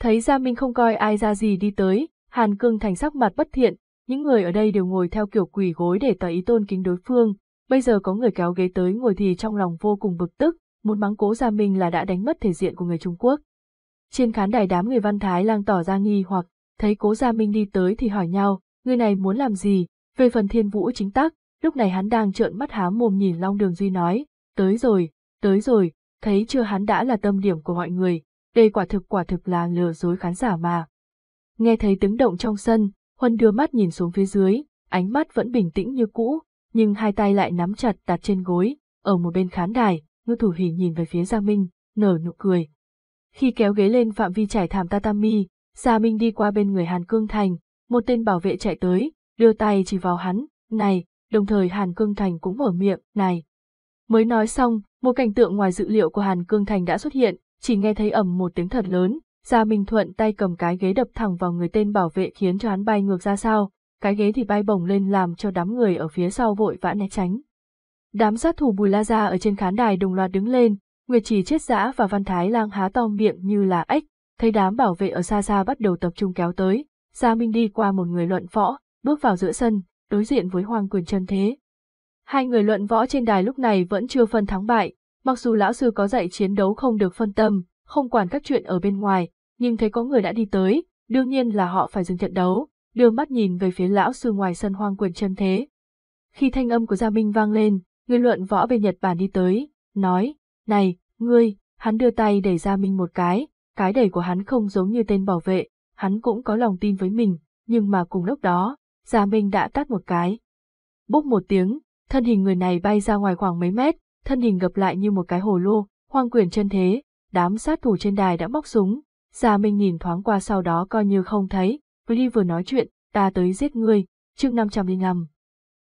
Thấy Gia Minh không coi ai ra gì đi tới, Hàn Cương Thành sắc mặt bất thiện, những người ở đây đều ngồi theo kiểu quỳ gối để tỏ ý tôn kính đối phương, bây giờ có người kéo ghế tới ngồi thì trong lòng vô cùng bực tức, muốn mắng cố Gia Minh là đã đánh mất thể diện của người Trung Quốc. Trên khán đài đám người Văn Thái lang tỏ ra nghi hoặc, thấy cố Gia Minh đi tới thì hỏi nhau, người này muốn làm gì, về phần thiên vũ chính tắc, lúc này hắn đang trợn mắt há mồm nhìn Long Đường Duy nói, tới rồi, tới rồi, thấy chưa hắn đã là tâm điểm của mọi người, đây quả thực quả thực là lừa dối khán giả mà. Nghe thấy tiếng động trong sân, Huân đưa mắt nhìn xuống phía dưới, ánh mắt vẫn bình tĩnh như cũ, nhưng hai tay lại nắm chặt đặt trên gối, ở một bên khán đài, ngư thủ hỉ nhìn về phía Gia Minh, nở nụ cười. Khi kéo ghế lên phạm vi trải thảm tatami, Gia Minh đi qua bên người Hàn Cương Thành, một tên bảo vệ chạy tới, đưa tay chỉ vào hắn, này, đồng thời Hàn Cương Thành cũng mở miệng, này. Mới nói xong, một cảnh tượng ngoài dự liệu của Hàn Cương Thành đã xuất hiện, chỉ nghe thấy ầm một tiếng thật lớn, Gia Minh thuận tay cầm cái ghế đập thẳng vào người tên bảo vệ khiến cho hắn bay ngược ra sao, cái ghế thì bay bổng lên làm cho đám người ở phía sau vội vã né tránh. Đám sát thủ Bùi La Gia ở trên khán đài đồng loạt đứng lên, Nguyệt Trì chết dã và Văn Thái Lang há to miệng như là ếch, thấy đám bảo vệ ở xa xa bắt đầu tập trung kéo tới, Gia Minh đi qua một người luận võ, bước vào giữa sân, đối diện với Hoàng Quyền chân thế. Hai người luận võ trên đài lúc này vẫn chưa phân thắng bại, mặc dù lão sư có dạy chiến đấu không được phân tâm, không quản các chuyện ở bên ngoài, nhưng thấy có người đã đi tới, đương nhiên là họ phải dừng trận đấu, đưa mắt nhìn về phía lão sư ngoài sân hoang Quyền chân thế. Khi thanh âm của Gia Minh vang lên, người luận võ bên Nhật Bản đi tới, nói, này, ngươi, hắn đưa tay đẩy Gia Minh một cái, cái đẩy của hắn không giống như tên bảo vệ, hắn cũng có lòng tin với mình, nhưng mà cùng lúc đó, Gia Minh đã tắt một cái. Bốc một tiếng, thân hình người này bay ra ngoài khoảng mấy mét, thân hình gập lại như một cái hồ lô, hoang quyền chân thế, đám sát thủ trên đài đã móc súng. già Minh nhìn thoáng qua sau đó coi như không thấy, Lee vừa nói chuyện, ta tới giết ngươi, chương 505.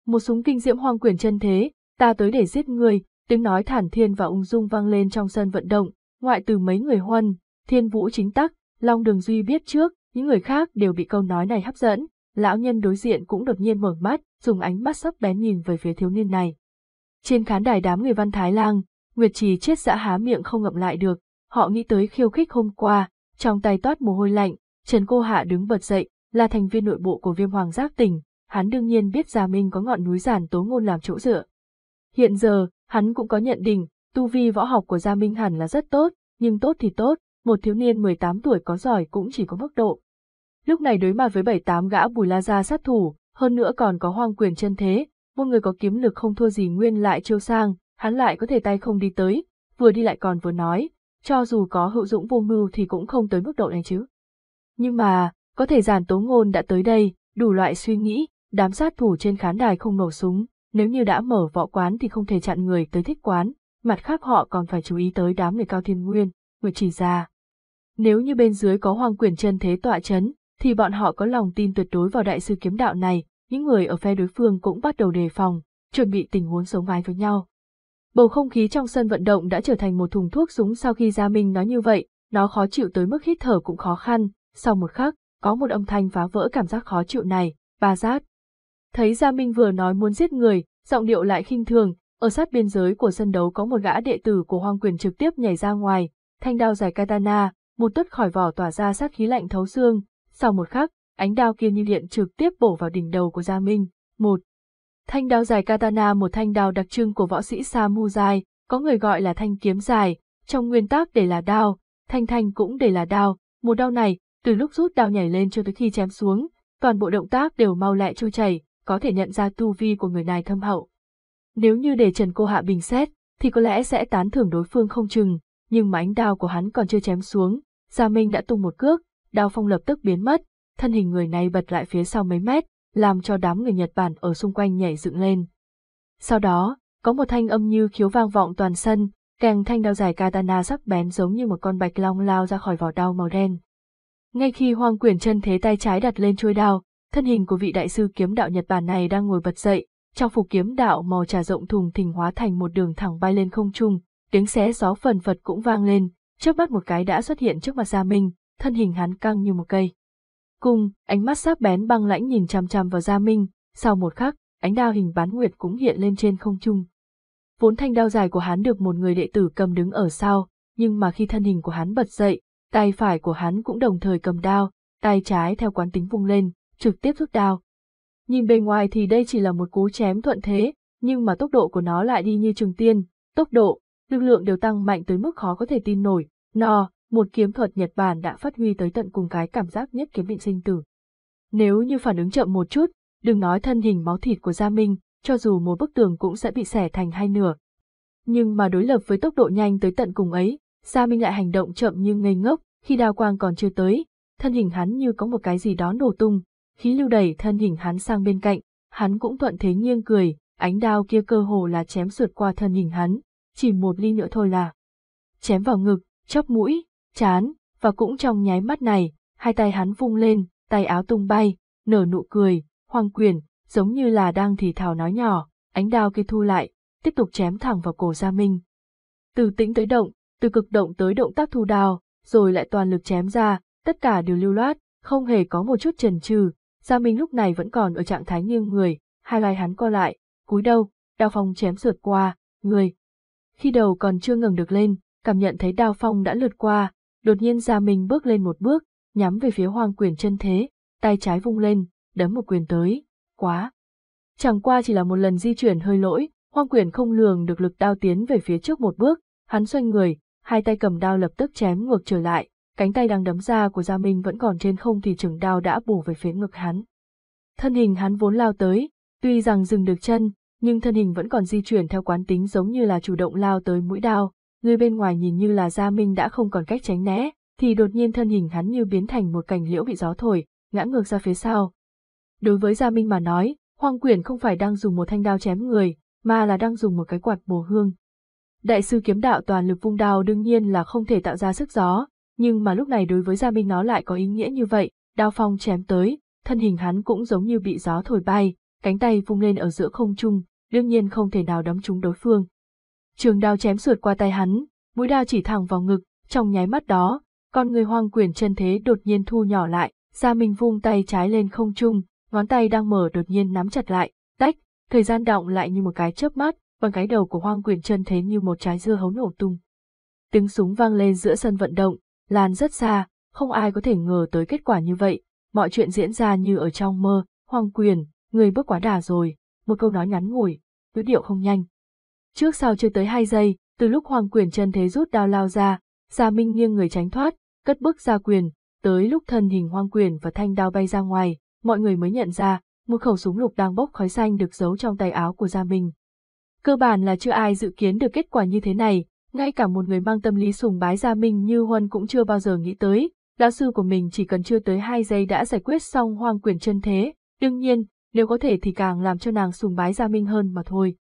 Một súng kinh diễm hoang quyền chân thế, ta tới để giết ngươi, tiếng nói thản thiên và ung dung vang lên trong sân vận động, ngoại từ mấy người huân, thiên vũ chính tắc, Long Đường Duy biết trước, những người khác đều bị câu nói này hấp dẫn, lão nhân đối diện cũng đột nhiên mở mắt, dùng ánh mắt sắc bén nhìn về phía thiếu niên này. Trên khán đài đám người văn Thái Lang, Nguyệt Trì chết dã há miệng không ngậm lại được, họ nghĩ tới khiêu khích hôm qua, trong tay toát mồ hôi lạnh, Trần Cô Hạ đứng bật dậy, là thành viên nội bộ của viêm hoàng giác tỉnh, hắn đương nhiên biết Gia Minh có ngọn núi giản tố ngôn làm chỗ dựa. Hiện giờ, hắn cũng có nhận định, tu vi võ học của Gia Minh hẳn là rất tốt, nhưng tốt thì tốt, một thiếu niên 18 tuổi có giỏi cũng chỉ có mức độ. Lúc này đối mặt với 7-8 gã bùi la gia sát thủ, hơn nữa còn có hoang quyền chân thế, một người có kiếm lực không thua gì nguyên lại chiêu sang, hắn lại có thể tay không đi tới, vừa đi lại còn vừa nói, cho dù có hữu dũng vô mưu thì cũng không tới mức độ này chứ. Nhưng mà, có thể giản tố ngôn đã tới đây, đủ loại suy nghĩ, đám sát thủ trên khán đài không nổ súng, Nếu như đã mở võ quán thì không thể chặn người tới thích quán, mặt khác họ còn phải chú ý tới đám người cao thiên nguyên, người chỉ ra. Nếu như bên dưới có hoàng quyền chân thế tọa chấn, thì bọn họ có lòng tin tuyệt đối vào đại sư kiếm đạo này, những người ở phe đối phương cũng bắt đầu đề phòng, chuẩn bị tình huống sống mái với nhau. Bầu không khí trong sân vận động đã trở thành một thùng thuốc súng sau khi Gia Minh nói như vậy, nó khó chịu tới mức hít thở cũng khó khăn, sau một khắc, có một âm thanh phá vỡ cảm giác khó chịu này, ba giác. Thấy Gia Minh vừa nói muốn giết người, giọng điệu lại khinh thường, ở sát biên giới của sân đấu có một gã đệ tử của Hoàng Quyền trực tiếp nhảy ra ngoài, thanh đao dài katana, một tuất khỏi vỏ tỏa ra sát khí lạnh thấu xương, sau một khắc, ánh đao kia như điện trực tiếp bổ vào đỉnh đầu của Gia Minh. Một Thanh đao dài katana một thanh đao đặc trưng của võ sĩ samurai, có người gọi là thanh kiếm dài, trong nguyên tắc để là đao, thanh thanh cũng để là đao, một đao này, từ lúc rút đao nhảy lên cho tới khi chém xuống, toàn bộ động tác đều mau lẹ trôi chảy, có thể nhận ra tu vi của người này thâm hậu. Nếu như để Trần Cô Hạ bình xét, thì có lẽ sẽ tán thưởng đối phương không chừng, nhưng mà ánh đao của hắn còn chưa chém xuống, Gia Minh đã tung một cước, đao phong lập tức biến mất, thân hình người này bật lại phía sau mấy mét, làm cho đám người Nhật Bản ở xung quanh nhảy dựng lên. Sau đó, có một thanh âm như khiếu vang vọng toàn sân, kèm thanh đao dài katana sắc bén giống như một con bạch long lao ra khỏi vỏ đao màu đen. Ngay khi hoang quyền chân thế tay trái đặt lên chuôi đao, thân hình của vị đại sư kiếm đạo Nhật Bản này đang ngồi bật dậy, trong phục kiếm đạo màu trà rộng thùng thình hóa thành một đường thẳng bay lên không trung, tiếng xé gió phần phật cũng vang lên, trước mắt một cái đã xuất hiện trước mặt Gia Minh, thân hình hắn căng như một cây. Cùng, ánh mắt sắc bén băng lãnh nhìn chằm chằm vào Gia Minh, sau một khắc, ánh đao hình bán nguyệt cũng hiện lên trên không trung. Vốn thanh đao dài của hắn được một người đệ tử cầm đứng ở sau, nhưng mà khi thân hình của hắn bật dậy, tay phải của hắn cũng đồng thời cầm đao, tay trái theo quán tính vung lên, trực tiếp rút đao. Nhìn bề ngoài thì đây chỉ là một cú chém thuận thế, nhưng mà tốc độ của nó lại đi như trường tiên, tốc độ, lực lượng đều tăng mạnh tới mức khó có thể tin nổi. No, một kiếm thuật Nhật Bản đã phát huy tới tận cùng cái cảm giác nhất kiếm định sinh tử. Nếu như phản ứng chậm một chút, đừng nói thân hình máu thịt của Gia Minh, cho dù một bức tường cũng sẽ bị xẻ thành hai nửa. Nhưng mà đối lập với tốc độ nhanh tới tận cùng ấy, Gia Minh lại hành động chậm như ngây ngốc, khi đao quang còn chưa tới, thân hình hắn như có một cái gì đó nổ tung, khí lưu đẩy thân hình hắn sang bên cạnh, hắn cũng thuận thế nghiêng cười, ánh đao kia cơ hồ là chém sượt qua thân hình hắn, chỉ một ly nữa thôi là chém vào ngực, chóp mũi, chán, và cũng trong nháy mắt này, hai tay hắn vung lên, tay áo tung bay, nở nụ cười, hoang quyền, giống như là đang thì thào nói nhỏ, ánh đao kia thu lại, tiếp tục chém thẳng vào cổ Gia Minh. Từ tĩnh tới động, từ cực động tới động tác thu đao, rồi lại toàn lực chém ra, tất cả đều lưu loát, không hề có một chút chần chừ. Gia Minh lúc này vẫn còn ở trạng thái nghiêng người, hai vai hắn co lại, cúi đầu, đao phong chém sượt qua, người. Khi đầu còn chưa ngừng được lên, cảm nhận thấy đao phong đã lượt qua, đột nhiên Gia Minh bước lên một bước, nhắm về phía hoang quyền chân thế, tay trái vung lên, đấm một quyền tới, quá. Chẳng qua chỉ là một lần di chuyển hơi lỗi, hoang quyền không lường được lực đao tiến về phía trước một bước, hắn xoay người, hai tay cầm đao lập tức chém ngược trở lại, cánh tay đang đấm ra của Gia Minh vẫn còn trên không thì trường đao đã bổ về phía ngực hắn. Thân hình hắn vốn lao tới, tuy rằng dừng được chân, nhưng thân hình vẫn còn di chuyển theo quán tính giống như là chủ động lao tới mũi đao, người bên ngoài nhìn như là Gia Minh đã không còn cách tránh né, thì đột nhiên thân hình hắn như biến thành một cành liễu bị gió thổi, ngã ngược ra phía sau. Đối với Gia Minh mà nói, Hoang Quyển không phải đang dùng một thanh đao chém người, mà là đang dùng một cái quạt bổ hương. Đại sư kiếm đạo toàn lực vung đao đương nhiên là không thể tạo ra sức gió, nhưng mà lúc này đối với Gia Minh nó lại có ý nghĩa như vậy, đao phong chém tới, thân hình hắn cũng giống như bị gió thổi bay, cánh tay vung lên ở giữa không trung, đương nhiên không thể nào đấm trúng đối phương. Trường đao chém sượt qua tay hắn, mũi đao chỉ thẳng vào ngực, trong nháy mắt đó, con người hoang quyền chân thế đột nhiên thu nhỏ lại, Gia Minh vung tay trái lên không trung, ngón tay đang mở đột nhiên nắm chặt lại, tách, thời gian động lại như một cái chớp mắt, bằng cái đầu của hoang quyền chân thế như một trái dưa hấu nổ tung. Tiếng súng vang lên giữa sân vận động, lan rất xa, không ai có thể ngờ tới kết quả như vậy, mọi chuyện diễn ra như ở trong mơ, hoang quyền, người bước quá đà rồi, một câu nói ngắn ngủi, ngữ điệu không nhanh. Trước sau chưa tới hai giây, từ lúc hoàng quyền chân thế rút đao lao ra, Gia Minh nghiêng người tránh thoát, cất bước ra quyền, tới lúc thân hình hoang quyền và thanh đao bay ra ngoài, mọi người mới nhận ra, một khẩu súng lục đang bốc khói xanh được giấu trong tay áo của Gia Minh. Cơ bản là chưa ai dự kiến được kết quả như thế này, ngay cả một người mang tâm lý sùng bái Gia Minh như Huân cũng chưa bao giờ nghĩ tới, lão sư của mình chỉ cần chưa tới hai giây đã giải quyết xong hoang quyền chân thế, đương nhiên, nếu có thể thì càng làm cho nàng sùng bái Gia Minh hơn mà thôi.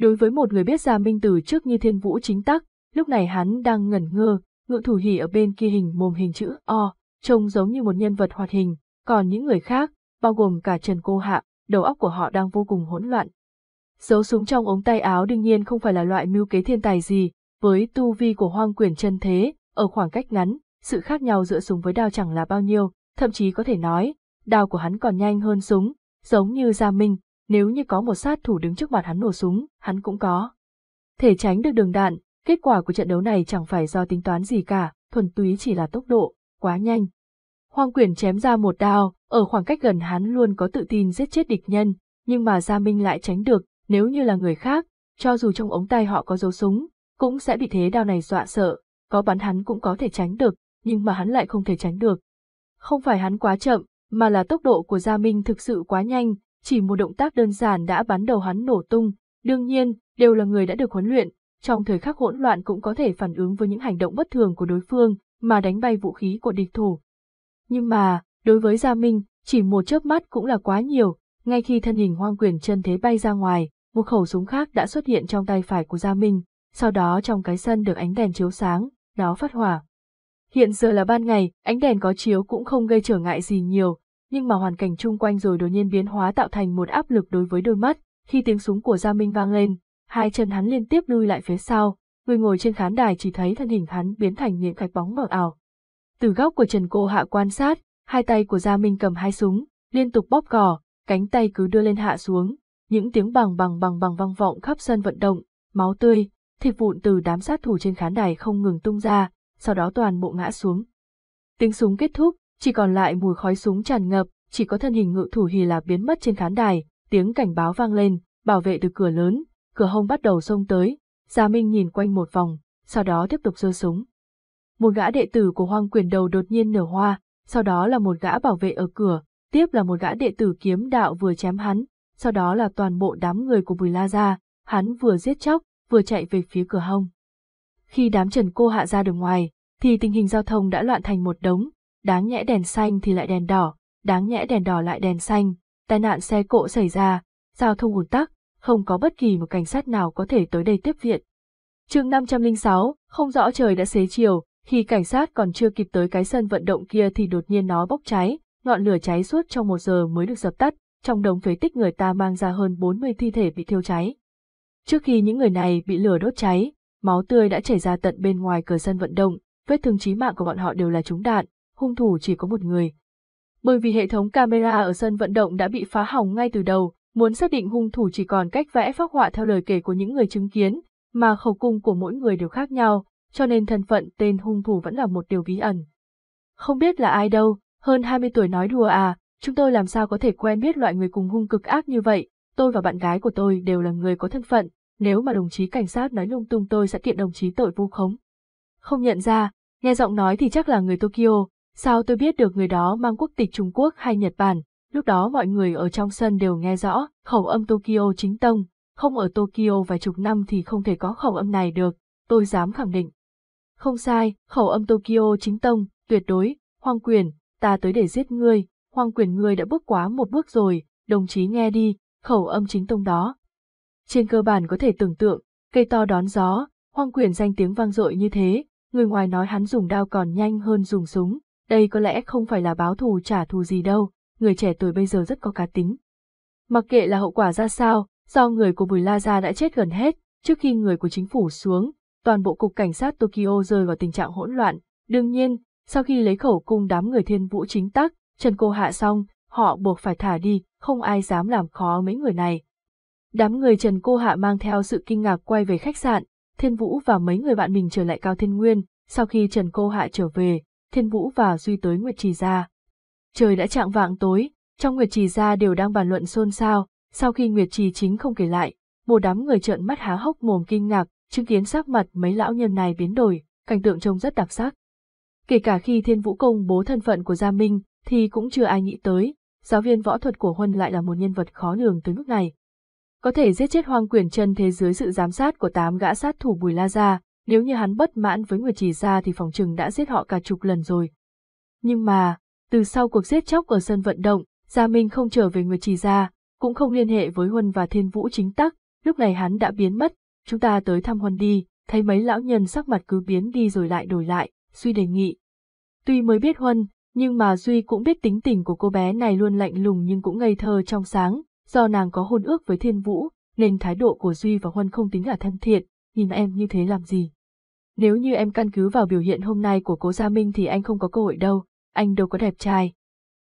Đối với một người biết Gia Minh từ trước như thiên vũ chính tắc, lúc này hắn đang ngẩn ngơ, ngự thủ hỉ ở bên kia hình mồm hình chữ O, trông giống như một nhân vật hoạt hình, còn những người khác, bao gồm cả Trần Cô Hạ, đầu óc của họ đang vô cùng hỗn loạn. Dấu súng trong ống tay áo đương nhiên không phải là loại mưu kế thiên tài gì, với tu vi của hoang quyển chân thế, ở khoảng cách ngắn, sự khác nhau giữa súng với đao chẳng là bao nhiêu, thậm chí có thể nói, đao của hắn còn nhanh hơn súng, giống như Gia Minh, nếu như có một sát thủ đứng trước mặt hắn nổ súng, hắn cũng có. Thể tránh được đường đạn, kết quả của trận đấu này chẳng phải do tính toán gì cả, thuần túy chỉ là tốc độ, quá nhanh. Hoang quyển chém ra một đao, ở khoảng cách gần hắn luôn có tự tin giết chết địch nhân, nhưng mà Gia Minh lại tránh được, nếu như là người khác, cho dù trong ống tay họ có dấu súng, cũng sẽ bị thế đao này dọa sợ, có bắn hắn cũng có thể tránh được, nhưng mà hắn lại không thể tránh được. Không phải hắn quá chậm, mà là tốc độ của Gia Minh thực sự quá nhanh, chỉ một động tác đơn giản đã bắn đầu hắn nổ tung, đương nhiên, đều là người đã được huấn luyện, trong thời khắc hỗn loạn cũng có thể phản ứng với những hành động bất thường của đối phương, mà đánh bay vũ khí của địch thủ. Nhưng mà, đối với Gia Minh, chỉ một chớp mắt cũng là quá nhiều, ngay khi thân hình hoang quyền chân thế bay ra ngoài, một khẩu súng khác đã xuất hiện trong tay phải của Gia Minh, sau đó trong cái sân được ánh đèn chiếu sáng, nó phát hỏa. Hiện giờ là ban ngày, ánh đèn có chiếu cũng không gây trở ngại gì nhiều, nhưng mà hoàn cảnh chung quanh rồi đột nhiên biến hóa tạo thành một áp lực đối với đôi mắt, khi tiếng súng của Gia Minh vang lên, hai chân hắn liên tiếp lui lại phía sau, người ngồi trên khán đài chỉ thấy thân hình hắn biến thành những cái bóng mờ ảo. Từ góc của Trần Cô Hạ quan sát, hai tay của Gia Minh cầm hai súng, liên tục bóp cò, cánh tay cứ đưa lên hạ xuống, những tiếng bằng bằng bằng bằng vang vọng khắp sân vận động, máu tươi, thịt vụn từ đám sát thủ trên khán đài không ngừng tung ra, sau đó toàn bộ ngã xuống. Tiếng súng kết thúc, chỉ còn lại mùi khói súng tràn ngập, chỉ có thân hình ngự thủ hì Lạp biến mất trên khán đài, tiếng cảnh báo vang lên, bảo vệ từ cửa lớn, cửa hông bắt đầu xông tới, Gia Minh nhìn quanh một vòng, sau đó tiếp tục giơ súng. Một gã đệ tử của hoang quyền đầu đột nhiên nở hoa, sau đó là một gã bảo vệ ở cửa, tiếp là một gã đệ tử kiếm đạo vừa chém hắn, sau đó là toàn bộ đám người của Bùi La Gia, hắn vừa giết chóc, vừa chạy về phía cửa hông. Khi đám trần cô hạ ra đường ngoài, thì tình hình giao thông đã loạn thành một đống, đáng nhẽ đèn xanh thì lại đèn đỏ, đáng nhẽ đèn đỏ lại đèn xanh, tai nạn xe cộ xảy ra, giao thông ùn tắc, không có bất kỳ một cảnh sát nào có thể tới đây tiếp viện. chương 506, không rõ trời đã xế chiều, khi cảnh sát còn chưa kịp tới cái sân vận động kia thì đột nhiên nó bốc cháy, ngọn lửa cháy suốt trong một giờ mới được dập tắt, trong đống phế tích người ta mang ra hơn 40 thi thể bị thiêu cháy. Trước khi những người này bị lửa đốt cháy, máu tươi đã chảy ra tận bên ngoài cửa sân vận động, vết thương chí mạng của bọn họ đều là trúng đạn, hung thủ chỉ có một người. Bởi vì hệ thống camera ở sân vận động đã bị phá hỏng ngay từ đầu, muốn xác định hung thủ chỉ còn cách vẽ phác họa theo lời kể của những người chứng kiến, mà khẩu cung của mỗi người đều khác nhau, cho nên thân phận tên hung thủ vẫn là một điều bí ẩn. Không biết là ai đâu, hơn 20 tuổi nói đùa à, chúng tôi làm sao có thể quen biết loại người cùng hung cực ác như vậy, tôi và bạn gái của tôi đều là người có thân phận, nếu mà đồng chí cảnh sát nói lung tung tôi sẽ kiện đồng chí tội vu khống. Không nhận ra, nghe giọng nói thì chắc là người Tokyo, sao tôi biết được người đó mang quốc tịch Trung Quốc hay Nhật Bản, lúc đó mọi người ở trong sân đều nghe rõ, khẩu âm Tokyo chính tông, không ở Tokyo vài chục năm thì không thể có khẩu âm này được, tôi dám khẳng định. Không sai, khẩu âm Tokyo chính tông, tuyệt đối, hoang quyền, ta tới để giết ngươi, hoang quyền ngươi đã bước quá một bước rồi, đồng chí nghe đi, khẩu âm chính tông đó. Trên cơ bản có thể tưởng tượng, cây to đón gió, hoang quyền danh tiếng vang dội như thế, người ngoài nói hắn dùng đao còn nhanh hơn dùng súng, đây có lẽ không phải là báo thù trả thù gì đâu, người trẻ tuổi bây giờ rất có cá tính. Mặc kệ là hậu quả ra sao, do người của Bùi La Gia đã chết gần hết, trước khi người của chính phủ xuống, toàn bộ cục cảnh sát Tokyo rơi vào tình trạng hỗn loạn. Đương nhiên, sau khi lấy khẩu cung đám người thiên vũ chính tắc, Trần Cô Hạ xong, họ buộc phải thả đi, không ai dám làm khó mấy người này. Đám người Trần Cô Hạ mang theo sự kinh ngạc quay về khách sạn, Thiên Vũ và mấy người bạn mình trở lại Cao Thiên Nguyên, sau khi Trần Cô Hạ trở về, Thiên Vũ và Duy tới Nguyệt Trì Gia. Trời đã trạng vạng tối, trong Nguyệt Trì Gia đều đang bàn luận xôn xao, sau khi Nguyệt Trì chính không kể lại, một đám người trợn mắt há hốc mồm kinh ngạc, chứng kiến sắc mặt mấy lão nhân này biến đổi, cảnh tượng trông rất đặc sắc. Kể cả khi Thiên Vũ công bố thân phận của Gia Minh, thì cũng chưa ai nghĩ tới, giáo viên võ thuật của Huân lại là một nhân vật khó lường tới mức này. Có thể giết chết hoang quyền chân thế dưới sự giám sát của tám gã sát thủ Bùi La Gia, nếu như hắn bất mãn với người chỉ ra thì phòng trừng đã giết họ cả chục lần rồi. Nhưng mà, từ sau cuộc giết chóc ở sân vận động, Gia Minh không trở về người chỉ ra cũng không liên hệ với Huân và Thiên Vũ chính tắc, lúc này hắn đã biến mất, chúng ta tới thăm Huân đi, thấy mấy lão nhân sắc mặt cứ biến đi rồi lại đổi lại, Duy đề nghị. Tuy mới biết Huân, nhưng mà Duy cũng biết tính tình của cô bé này luôn lạnh lùng nhưng cũng ngây thơ trong sáng, do nàng có hôn ước với Thiên Vũ, nên thái độ của Duy và Huân không tính là thân thiện, nhìn em như thế làm gì. Nếu như em căn cứ vào biểu hiện hôm nay của cố Gia Minh thì anh không có cơ hội đâu, anh đâu có đẹp trai.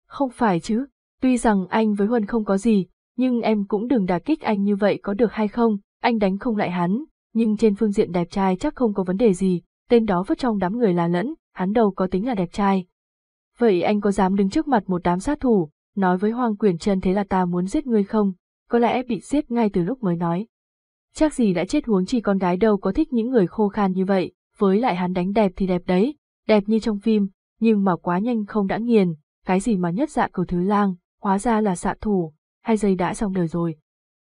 Không phải chứ, tuy rằng anh với Huân không có gì, nhưng em cũng đừng đả kích anh như vậy có được hay không, anh đánh không lại hắn, nhưng trên phương diện đẹp trai chắc không có vấn đề gì, tên đó vứt trong đám người là lẫn, hắn đâu có tính là đẹp trai. Vậy anh có dám đứng trước mặt một đám sát thủ, nói với Hoàng Quyền Trân thế là ta muốn giết ngươi không, có lẽ bị giết ngay từ lúc mới nói. Chắc gì đã chết huống chi con gái đâu có thích những người khô khan như vậy, với lại hắn đánh đẹp thì đẹp đấy, đẹp như trong phim, nhưng mà quá nhanh không đã nghiền, cái gì mà nhất dạ cầu thứ lang, hóa ra là xạ thủ, hai giây đã xong đời rồi.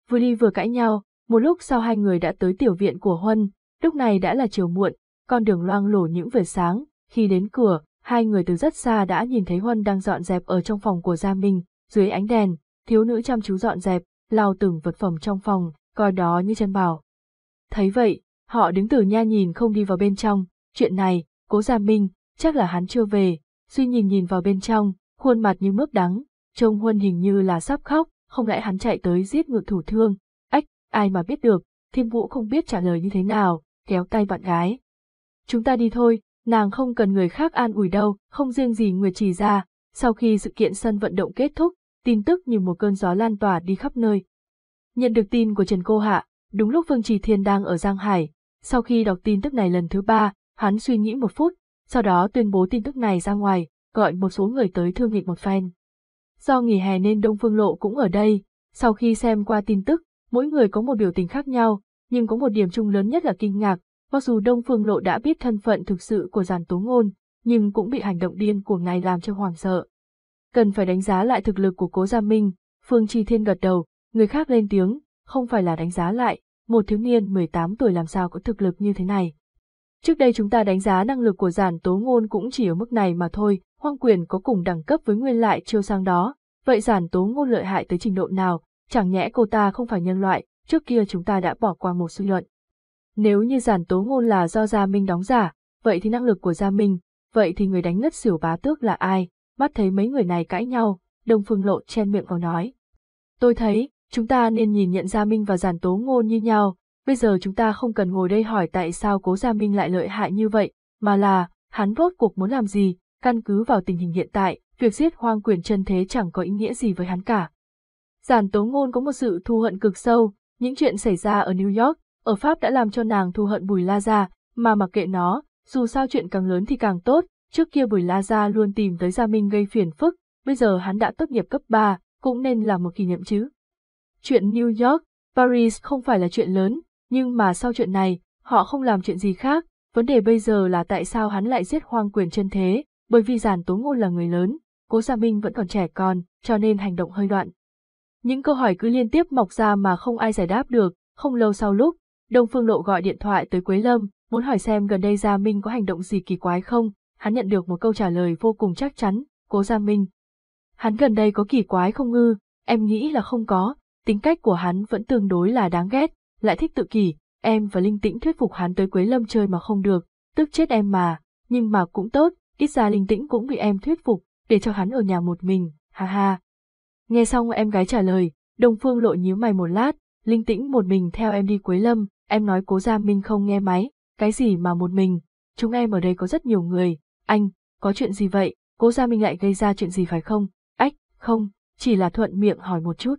Vừa đi vừa cãi nhau, một lúc sau hai người đã tới tiểu viện của Huân, lúc này đã là chiều muộn, con đường loang lổ những vệt sáng, khi đến cửa, hai người từ rất xa đã nhìn thấy Huân đang dọn dẹp ở trong phòng của Gia Minh, dưới ánh đèn, thiếu nữ chăm chú dọn dẹp, lau từng vật phẩm trong phòng, coi đó như chân bảo. Thấy vậy, họ đứng từ nha nhìn không đi vào bên trong, chuyện này, cố Gia Minh, chắc là hắn chưa về, suy nhìn nhìn vào bên trong, khuôn mặt như mướp đắng, trông Huân hình như là sắp khóc, không lẽ hắn chạy tới giết ngược thủ thương, ách, ai mà biết được, thiên vũ không biết trả lời như thế nào, kéo tay bạn gái. Chúng ta đi thôi, nàng không cần người khác an ủi đâu, không riêng gì Nguyệt trì ra, sau khi sự kiện sân vận động kết thúc, tin tức như một cơn gió lan tỏa đi khắp nơi. Nhận được tin của Trần Cô Hạ, đúng lúc Vương Trì Thiên đang ở Giang Hải, sau khi đọc tin tức này lần thứ ba, hắn suy nghĩ một phút, sau đó tuyên bố tin tức này ra ngoài, gọi một số người tới thương nghị một phen. Do nghỉ hè nên Đông Phương Lộ cũng ở đây, sau khi xem qua tin tức, mỗi người có một biểu tình khác nhau, nhưng có một điểm chung lớn nhất là kinh ngạc, mặc dù Đông Phương Lộ đã biết thân phận thực sự của giàn tố ngôn, nhưng cũng bị hành động điên của ngài làm cho hoàng sợ. Cần phải đánh giá lại thực lực của cố Gia Minh, Phương Chi Thiên gật đầu, người khác lên tiếng, không phải là đánh giá lại, một thiếu niên 18 tuổi làm sao có thực lực như thế này. Trước đây chúng ta đánh giá năng lực của giản tố ngôn cũng chỉ ở mức này mà thôi, hoang quyền có cùng đẳng cấp với nguyên lại chiêu sang đó, vậy giản tố ngôn lợi hại tới trình độ nào, chẳng nhẽ cô ta không phải nhân loại, trước kia chúng ta đã bỏ qua một suy luận. Nếu như giản tố ngôn là do Gia Minh đóng giả, vậy thì năng lực của Gia Minh, vậy thì người đánh ngất xỉu bá tước là ai, mắt thấy mấy người này cãi nhau, Đông Phương Lộ chen miệng vào nói. Tôi thấy, chúng ta nên nhìn nhận Gia Minh và giản tố ngôn như nhau, bây giờ chúng ta không cần ngồi đây hỏi tại sao cố Gia Minh lại lợi hại như vậy, mà là, hắn rốt cuộc muốn làm gì, căn cứ vào tình hình hiện tại, việc giết hoang quyền chân thế chẳng có ý nghĩa gì với hắn cả. Giản tố ngôn có một sự thù hận cực sâu, những chuyện xảy ra ở New York, ở Pháp đã làm cho nàng thù hận Bùi La Gia, mà mặc kệ nó, dù sao chuyện càng lớn thì càng tốt, trước kia Bùi La Gia luôn tìm tới Gia Minh gây phiền phức, bây giờ hắn đã tốt nghiệp cấp 3, cũng nên là một kỷ niệm chứ. Chuyện New York, Paris không phải là chuyện lớn, nhưng mà sau chuyện này, họ không làm chuyện gì khác, vấn đề bây giờ là tại sao hắn lại giết hoang quyền chân thế, bởi vì giản tố ngôn là người lớn, cố Gia Minh vẫn còn trẻ con, cho nên hành động hơi đoạn. Những câu hỏi cứ liên tiếp mọc ra mà không ai giải đáp được, không lâu sau lúc, Đông Phương Lộ gọi điện thoại tới Quế Lâm, muốn hỏi xem gần đây Gia Minh có hành động gì kỳ quái không, hắn nhận được một câu trả lời vô cùng chắc chắn, cố Gia Minh. Hắn gần đây có kỳ quái không ngư, em nghĩ là không có, tính cách của hắn vẫn tương đối là đáng ghét, lại thích tự kỷ, em và Linh Tĩnh thuyết phục hắn tới Quế Lâm chơi mà không được, tức chết em mà, nhưng mà cũng tốt, ít ra Linh Tĩnh cũng bị em thuyết phục, để cho hắn ở nhà một mình, ha ha. Nghe xong em gái trả lời, Đông Phương lộ nhíu mày một lát, Linh Tĩnh một mình theo em đi Quế Lâm, em nói cố Gia Minh không nghe máy, cái gì mà một mình, chúng em ở đây có rất nhiều người, anh, có chuyện gì vậy, cố Gia Minh lại gây ra chuyện gì phải không, ách, không, chỉ là thuận miệng hỏi một chút.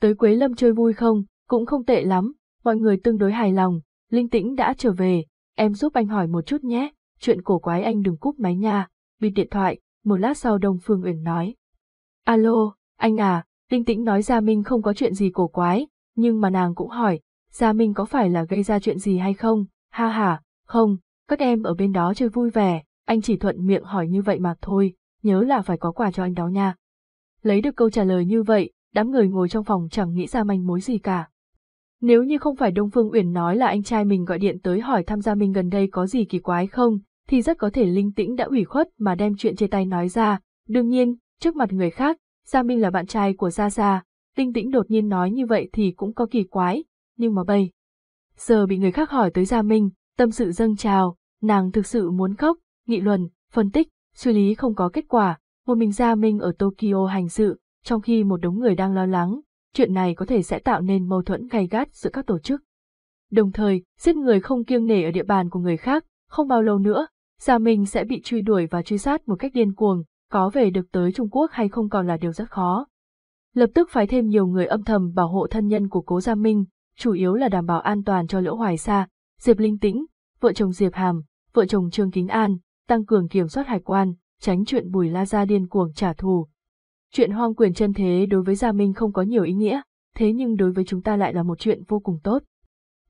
Tới Quế Lâm chơi vui không, cũng không tệ lắm, mọi người tương đối hài lòng, Linh Tĩnh đã trở về, em giúp anh hỏi một chút nhé, chuyện cổ quái anh đừng cúp máy nha, bịt điện thoại, một lát sau Đông Phương Uyển nói. Alo, anh à, Linh Tĩnh nói Gia Minh không có chuyện gì cổ quái, nhưng mà nàng cũng hỏi, Gia Minh có phải là gây ra chuyện gì hay không, ha ha, không, các em ở bên đó chơi vui vẻ, anh chỉ thuận miệng hỏi như vậy mà thôi, nhớ là phải có quà cho anh đó nha. Lấy được câu trả lời như vậy, đám người ngồi trong phòng chẳng nghĩ ra manh mối gì cả. Nếu như không phải Đông Phương Uyển nói là anh trai mình gọi điện tới hỏi Tham Gia Minh gần đây có gì kỳ quái không, thì rất có thể linh tĩnh đã ủy khuất mà đem chuyện trên tay nói ra. Đương nhiên, trước mặt người khác, Gia Minh là bạn trai của Gia Gia, Linh tĩnh đột nhiên nói như vậy thì cũng có kỳ quái, nhưng mà bây. Giờ bị người khác hỏi tới Gia Minh, tâm sự dâng trào, nàng thực sự muốn khóc, nghị luận, phân tích, suy lý không có kết quả, một mình Gia Minh ở Tokyo hành sự, trong khi một đống người đang lo lắng, chuyện này có thể sẽ tạo nên mâu thuẫn gay gắt giữa các tổ chức. Đồng thời, giết người không kiêng nể ở địa bàn của người khác, không bao lâu nữa, Gia Minh sẽ bị truy đuổi và truy sát một cách điên cuồng, có về được tới Trung Quốc hay không còn là điều rất khó. Lập tức phái thêm nhiều người âm thầm bảo hộ thân nhân của cố Gia Minh, chủ yếu là đảm bảo an toàn cho Liễu Hoài Sa, Diệp Linh Tĩnh, vợ chồng Diệp Hàm, vợ chồng Trương Kính An, tăng cường kiểm soát hải quan, tránh chuyện Bùi La Gia điên cuồng trả thù. Chuyện hoang quyền chân thế đối với Gia Minh không có nhiều ý nghĩa, thế nhưng đối với chúng ta lại là một chuyện vô cùng tốt.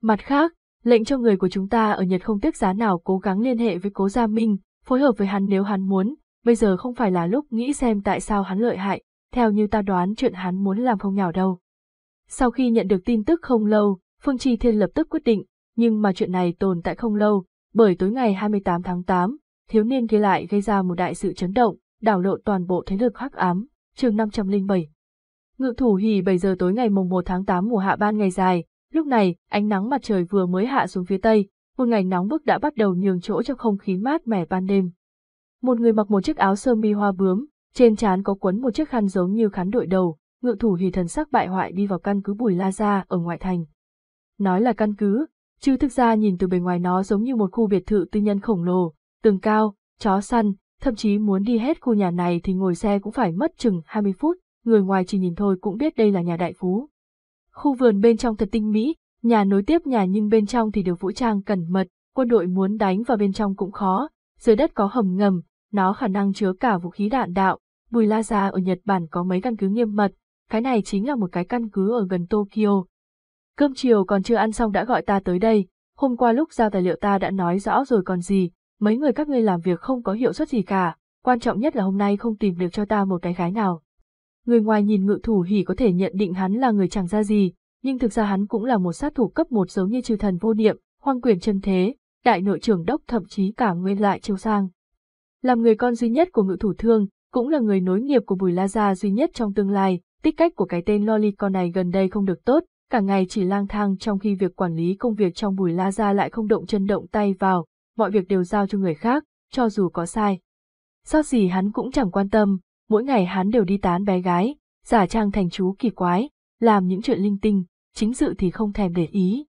Mặt khác, lệnh cho người của chúng ta ở Nhật không tiếc giá nào cố gắng liên hệ với cố Gia Minh, phối hợp với hắn nếu hắn muốn, bây giờ không phải là lúc nghĩ xem tại sao hắn lợi hại, theo như ta đoán chuyện hắn muốn làm không nhỏ đâu. Sau khi nhận được tin tức không lâu, Phương Chi Thiên lập tức quyết định, nhưng mà chuyện này tồn tại không lâu, bởi tối ngày 28 tháng 8, thiếu niên kia lại gây ra một đại sự chấn động, đảo lộn toàn bộ thế lực hắc ám, chương 507. Ngự thủ hỉ 7 giờ tối ngày mùng 1 tháng 8 mùa hạ ban ngày dài, lúc này, ánh nắng mặt trời vừa mới hạ xuống phía tây, một ngày nóng bức đã bắt đầu nhường chỗ cho không khí mát mẻ ban đêm. Một người mặc một chiếc áo sơ mi hoa bướm, trên trán có quấn một chiếc khăn giống như khán đội đầu, ngự thủ hỉ thần sắc bại hoại đi vào căn cứ Bùi La Gia ở ngoại thành. Nói là căn cứ, chứ thực ra nhìn từ bề ngoài nó giống như một khu biệt thự tư nhân khổng lồ, tường cao, chó săn, thậm chí muốn đi hết khu nhà này thì ngồi xe cũng phải mất chừng 20 phút, người ngoài chỉ nhìn thôi cũng biết đây là nhà đại phú. Khu vườn bên trong thật tinh mỹ, nhà nối tiếp nhà nhưng bên trong thì được vũ trang cẩn mật, quân đội muốn đánh vào bên trong cũng khó, dưới đất có hầm ngầm, nó khả năng chứa cả vũ khí đạn đạo, Bùi La Gia ở Nhật Bản có mấy căn cứ nghiêm mật, cái này chính là một cái căn cứ ở gần Tokyo. Cơm chiều còn chưa ăn xong đã gọi ta tới đây, hôm qua lúc giao tài liệu ta đã nói rõ rồi còn gì, mấy người các ngươi làm việc không có hiệu suất gì cả, quan trọng nhất là hôm nay không tìm được cho ta một cái gái nào. Người ngoài nhìn ngự thủ hỉ có thể nhận định hắn là người chẳng ra gì, nhưng thực ra hắn cũng là một sát thủ cấp một giống như trừ thần vô niệm, hoang quyền chân thế, đại nội trưởng đốc thậm chí cả nguyên lại chiêu sang. Làm người con duy nhất của ngự thủ thương, cũng là người nối nghiệp của Bùi La Gia duy nhất trong tương lai, tích cách của cái tên Loli con này gần đây không được tốt, cả ngày chỉ lang thang trong khi việc quản lý công việc trong Bùi La Gia lại không động chân động tay vào, mọi việc đều giao cho người khác, cho dù có sai. Sao gì hắn cũng chẳng quan tâm, mỗi ngày hắn đều đi tán bé gái, giả trang thành chú kỳ quái, làm những chuyện linh tinh, chính sự thì không thèm để ý.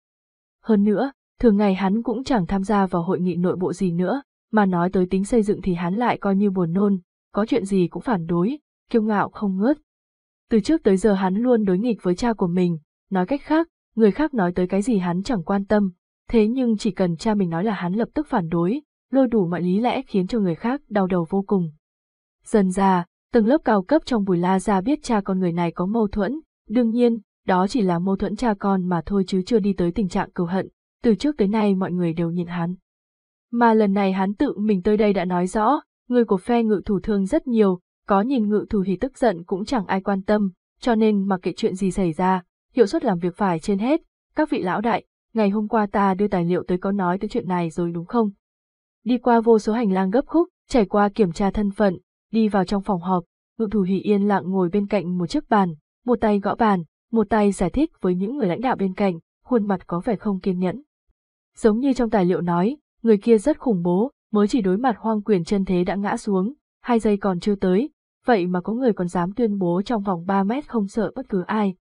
Hơn nữa, thường ngày hắn cũng chẳng tham gia vào hội nghị nội bộ gì nữa, mà nói tới tính xây dựng thì hắn lại coi như buồn nôn, có chuyện gì cũng phản đối, kiêu ngạo không ngớt. Từ trước tới giờ hắn luôn đối nghịch với cha của mình, nói cách khác, người khác nói tới cái gì hắn chẳng quan tâm, thế nhưng chỉ cần cha mình nói là hắn lập tức phản đối, lôi đủ mọi lý lẽ khiến cho người khác đau đầu vô cùng. Dần ra, từng lớp cao cấp trong bùi la ra biết cha con người này có mâu thuẫn, đương nhiên, đó chỉ là mâu thuẫn cha con mà thôi chứ chưa đi tới tình trạng cầu hận, từ trước tới nay mọi người đều nhìn hắn. Mà lần này hắn tự mình tới đây đã nói rõ, người của phe ngự thủ thương rất nhiều, có nhìn ngự thủ thì tức giận cũng chẳng ai quan tâm, cho nên mặc kệ chuyện gì xảy ra, hiệu suất làm việc phải trên hết, các vị lão đại, ngày hôm qua ta đưa tài liệu tới có nói tới chuyện này rồi đúng không? Đi qua vô số hành lang gấp khúc, trải qua kiểm tra thân phận, đi vào trong phòng họp, ngự thủ hỷ yên lặng ngồi bên cạnh một chiếc bàn, một tay gõ bàn, một tay giải thích với những người lãnh đạo bên cạnh, khuôn mặt có vẻ không kiên nhẫn. Giống như trong tài liệu nói, người kia rất khủng bố, mới chỉ đối mặt hoang quyền chân thế đã ngã xuống, hai giây còn chưa tới, vậy mà có người còn dám tuyên bố trong vòng 3 mét không sợ bất cứ ai.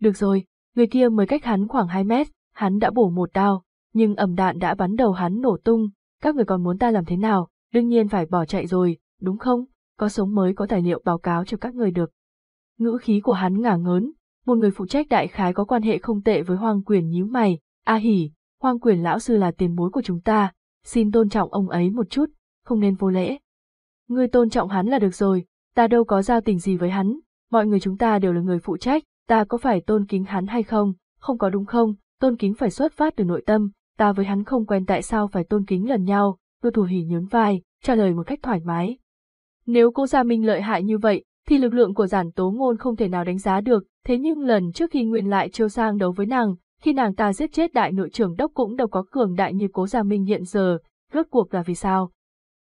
Được rồi, người kia mới cách hắn khoảng 2 mét, hắn đã bổ một đao, nhưng ầm đạn đã bắn đầu hắn nổ tung, các người còn muốn ta làm thế nào, đương nhiên phải bỏ chạy rồi, đúng không, có sống mới có tài liệu báo cáo cho các người được. Ngữ khí của hắn ngả ngớn, một người phụ trách đại khái có quan hệ không tệ với hoang quyền nhíu mày, a hỉ, hoang quyền lão sư là tiền bối của chúng ta, xin tôn trọng ông ấy một chút, không nên vô lễ. Ngươi tôn trọng hắn là được rồi, ta đâu có giao tình gì với hắn, mọi người chúng ta đều là người phụ trách, ta có phải tôn kính hắn hay không, không có đúng không, tôn kính phải xuất phát từ nội tâm, ta với hắn không quen tại sao phải tôn kính lần nhau, Tô Thủ Hỉ nhớn vai, trả lời một cách thoải mái. Nếu cô Gia Minh lợi hại như vậy, thì lực lượng của giản tố ngôn không thể nào đánh giá được, thế nhưng lần trước khi nguyện lại trêu sang đấu với nàng, khi nàng ta giết chết đại nội trưởng đốc cũng đâu có cường đại như cố Gia Minh hiện giờ, rốt cuộc là vì sao?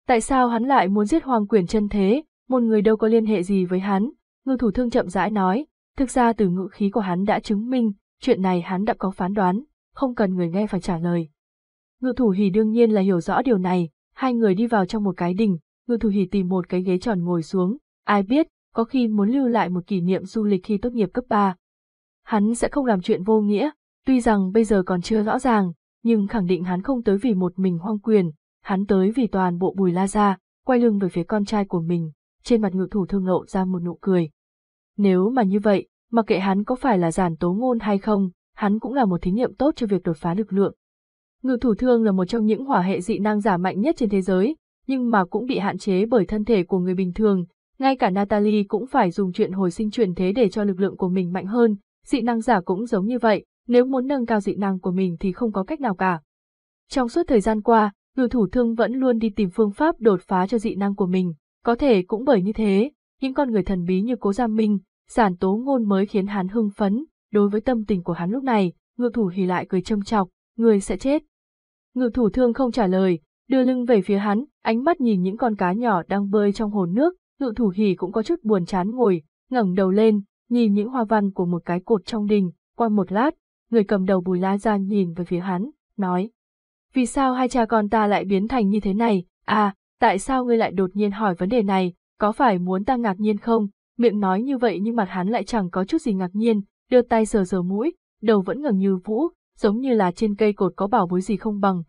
Tại sao hắn lại muốn giết hoàng quyền chân thế, một người đâu có liên hệ gì với hắn, ngư thủ thương chậm rãi nói, Thực ra từ ngữ khí của hắn đã chứng minh, chuyện này hắn đã có phán đoán, không cần người nghe phải trả lời. Ngự thủ hỉ đương nhiên là hiểu rõ điều này, hai người đi vào trong một cái đình, ngự thủ hỉ tìm một cái ghế tròn ngồi xuống, ai biết, có khi muốn lưu lại một kỷ niệm du lịch khi tốt nghiệp cấp 3. Hắn sẽ không làm chuyện vô nghĩa, tuy rằng bây giờ còn chưa rõ ràng, nhưng khẳng định hắn không tới vì một mình hoang quyền, hắn tới vì toàn bộ bùi la ra, quay lưng về phía con trai của mình, trên mặt ngự thủ thương lộ ra một nụ cười. Nếu mà như vậy, mặc kệ hắn có phải là giản tố ngôn hay không, hắn cũng là một thí nghiệm tốt cho việc đột phá lực lượng. Ngự thủ thương là một trong những hỏa hệ dị năng giả mạnh nhất trên thế giới, nhưng mà cũng bị hạn chế bởi thân thể của người bình thường, ngay cả Natalie cũng phải dùng chuyện hồi sinh chuyển thế để cho lực lượng của mình mạnh hơn, dị năng giả cũng giống như vậy, nếu muốn nâng cao dị năng của mình thì không có cách nào cả. Trong suốt thời gian qua, ngự thủ thương vẫn luôn đi tìm phương pháp đột phá cho dị năng của mình, có thể cũng bởi như thế, những con người thần bí như Cố Gia Minh, giản tố ngôn mới khiến hắn hưng phấn, đối với tâm tình của hắn lúc này, ngự thủ hỉ lại cười châm chọc, người sẽ chết. Ngự thủ thương không trả lời, đưa lưng về phía hắn, ánh mắt nhìn những con cá nhỏ đang bơi trong hồ nước, ngự thủ hỉ cũng có chút buồn chán ngồi, ngẩng đầu lên, nhìn những hoa văn của một cái cột trong đình, qua một lát, người cầm đầu bùi la gian nhìn về phía hắn, nói. Vì sao hai cha con ta lại biến thành như thế này, à, tại sao ngươi lại đột nhiên hỏi vấn đề này, có phải muốn ta ngạc nhiên không? Miệng nói như vậy nhưng mặt hắn lại chẳng có chút gì ngạc nhiên, đưa tay sờ sờ mũi, đầu vẫn ngẩng như vũ, giống như là trên cây cột có bảo bối gì không bằng.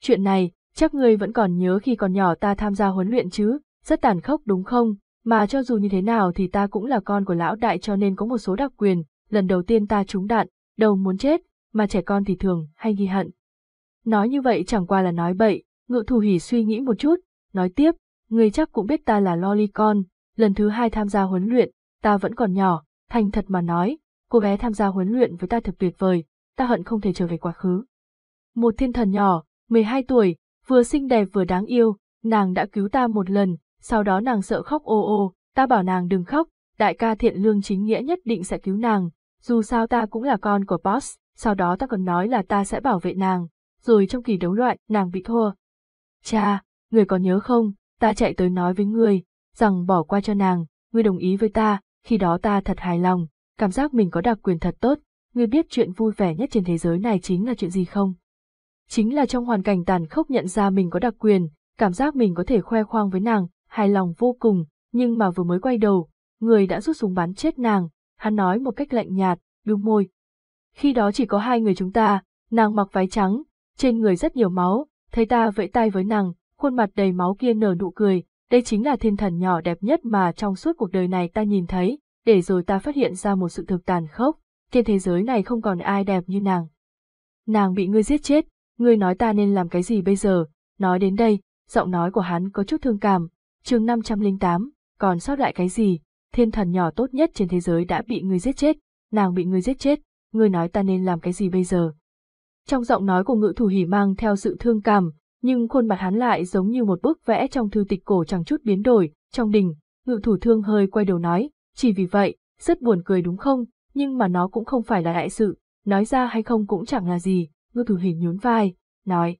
Chuyện này, chắc ngươi vẫn còn nhớ khi còn nhỏ ta tham gia huấn luyện chứ, rất tàn khốc đúng không? Mà cho dù như thế nào thì ta cũng là con của lão đại cho nên có một số đặc quyền, lần đầu tiên ta trúng đạn, đầu muốn chết, mà trẻ con thì thường hay ghi hận. Nói như vậy chẳng qua là nói bậy, ngự thủ hỉ suy nghĩ một chút, nói tiếp, người chắc cũng biết ta là Loli con, lần thứ hai tham gia huấn luyện, ta vẫn còn nhỏ, thành thật mà nói, cô bé tham gia huấn luyện với ta thật tuyệt vời, ta hận không thể trở về quá khứ. Một thiên thần nhỏ, 12 tuổi, vừa xinh đẹp vừa đáng yêu, nàng đã cứu ta một lần, sau đó nàng sợ khóc ô ô, ta bảo nàng đừng khóc, đại ca thiện lương chính nghĩa nhất định sẽ cứu nàng, dù sao ta cũng là con của boss, sau đó ta còn nói là ta sẽ bảo vệ nàng, rồi trong kỳ đấu loại nàng bị thua. Cha, người còn nhớ không, ta chạy tới nói với người, rằng bỏ qua cho nàng, ngươi đồng ý với ta, khi đó ta thật hài lòng, cảm giác mình có đặc quyền thật tốt, ngươi biết chuyện vui vẻ nhất trên thế giới này chính là chuyện gì không? Chính là trong hoàn cảnh tàn khốc nhận ra mình có đặc quyền, cảm giác mình có thể khoe khoang với nàng, hài lòng vô cùng, nhưng mà vừa mới quay đầu, người đã rút súng bắn chết nàng, hắn nói một cách lạnh nhạt, bưu môi. Khi đó chỉ có hai người chúng ta, nàng mặc váy trắng, trên người rất nhiều máu, thấy ta vẫy tay với nàng, khuôn mặt đầy máu kia nở nụ cười, đây chính là thiên thần nhỏ đẹp nhất mà trong suốt cuộc đời này ta nhìn thấy, để rồi ta phát hiện ra một sự thực tàn khốc, trên thế giới này không còn ai đẹp như nàng. Nàng bị ngươi giết chết, ngươi nói ta nên làm cái gì bây giờ, nói đến đây, giọng nói của hắn có chút thương cảm, chương 508, còn sót lại cái gì, thiên thần nhỏ tốt nhất trên thế giới đã bị ngươi giết chết, nàng bị ngươi giết chết, ngươi nói ta nên làm cái gì bây giờ. Trong giọng nói của ngự thủ hỉ mang theo sự thương cảm, nhưng khuôn mặt hắn lại giống như một bức vẽ trong thư tịch cổ chẳng chút biến đổi, trong đình, ngự thủ thương hơi quay đầu nói, chỉ vì vậy, rất buồn cười đúng không, nhưng mà nó cũng không phải là đại sự, nói ra hay không cũng chẳng là gì, ngự thủ hình nhún vai, nói.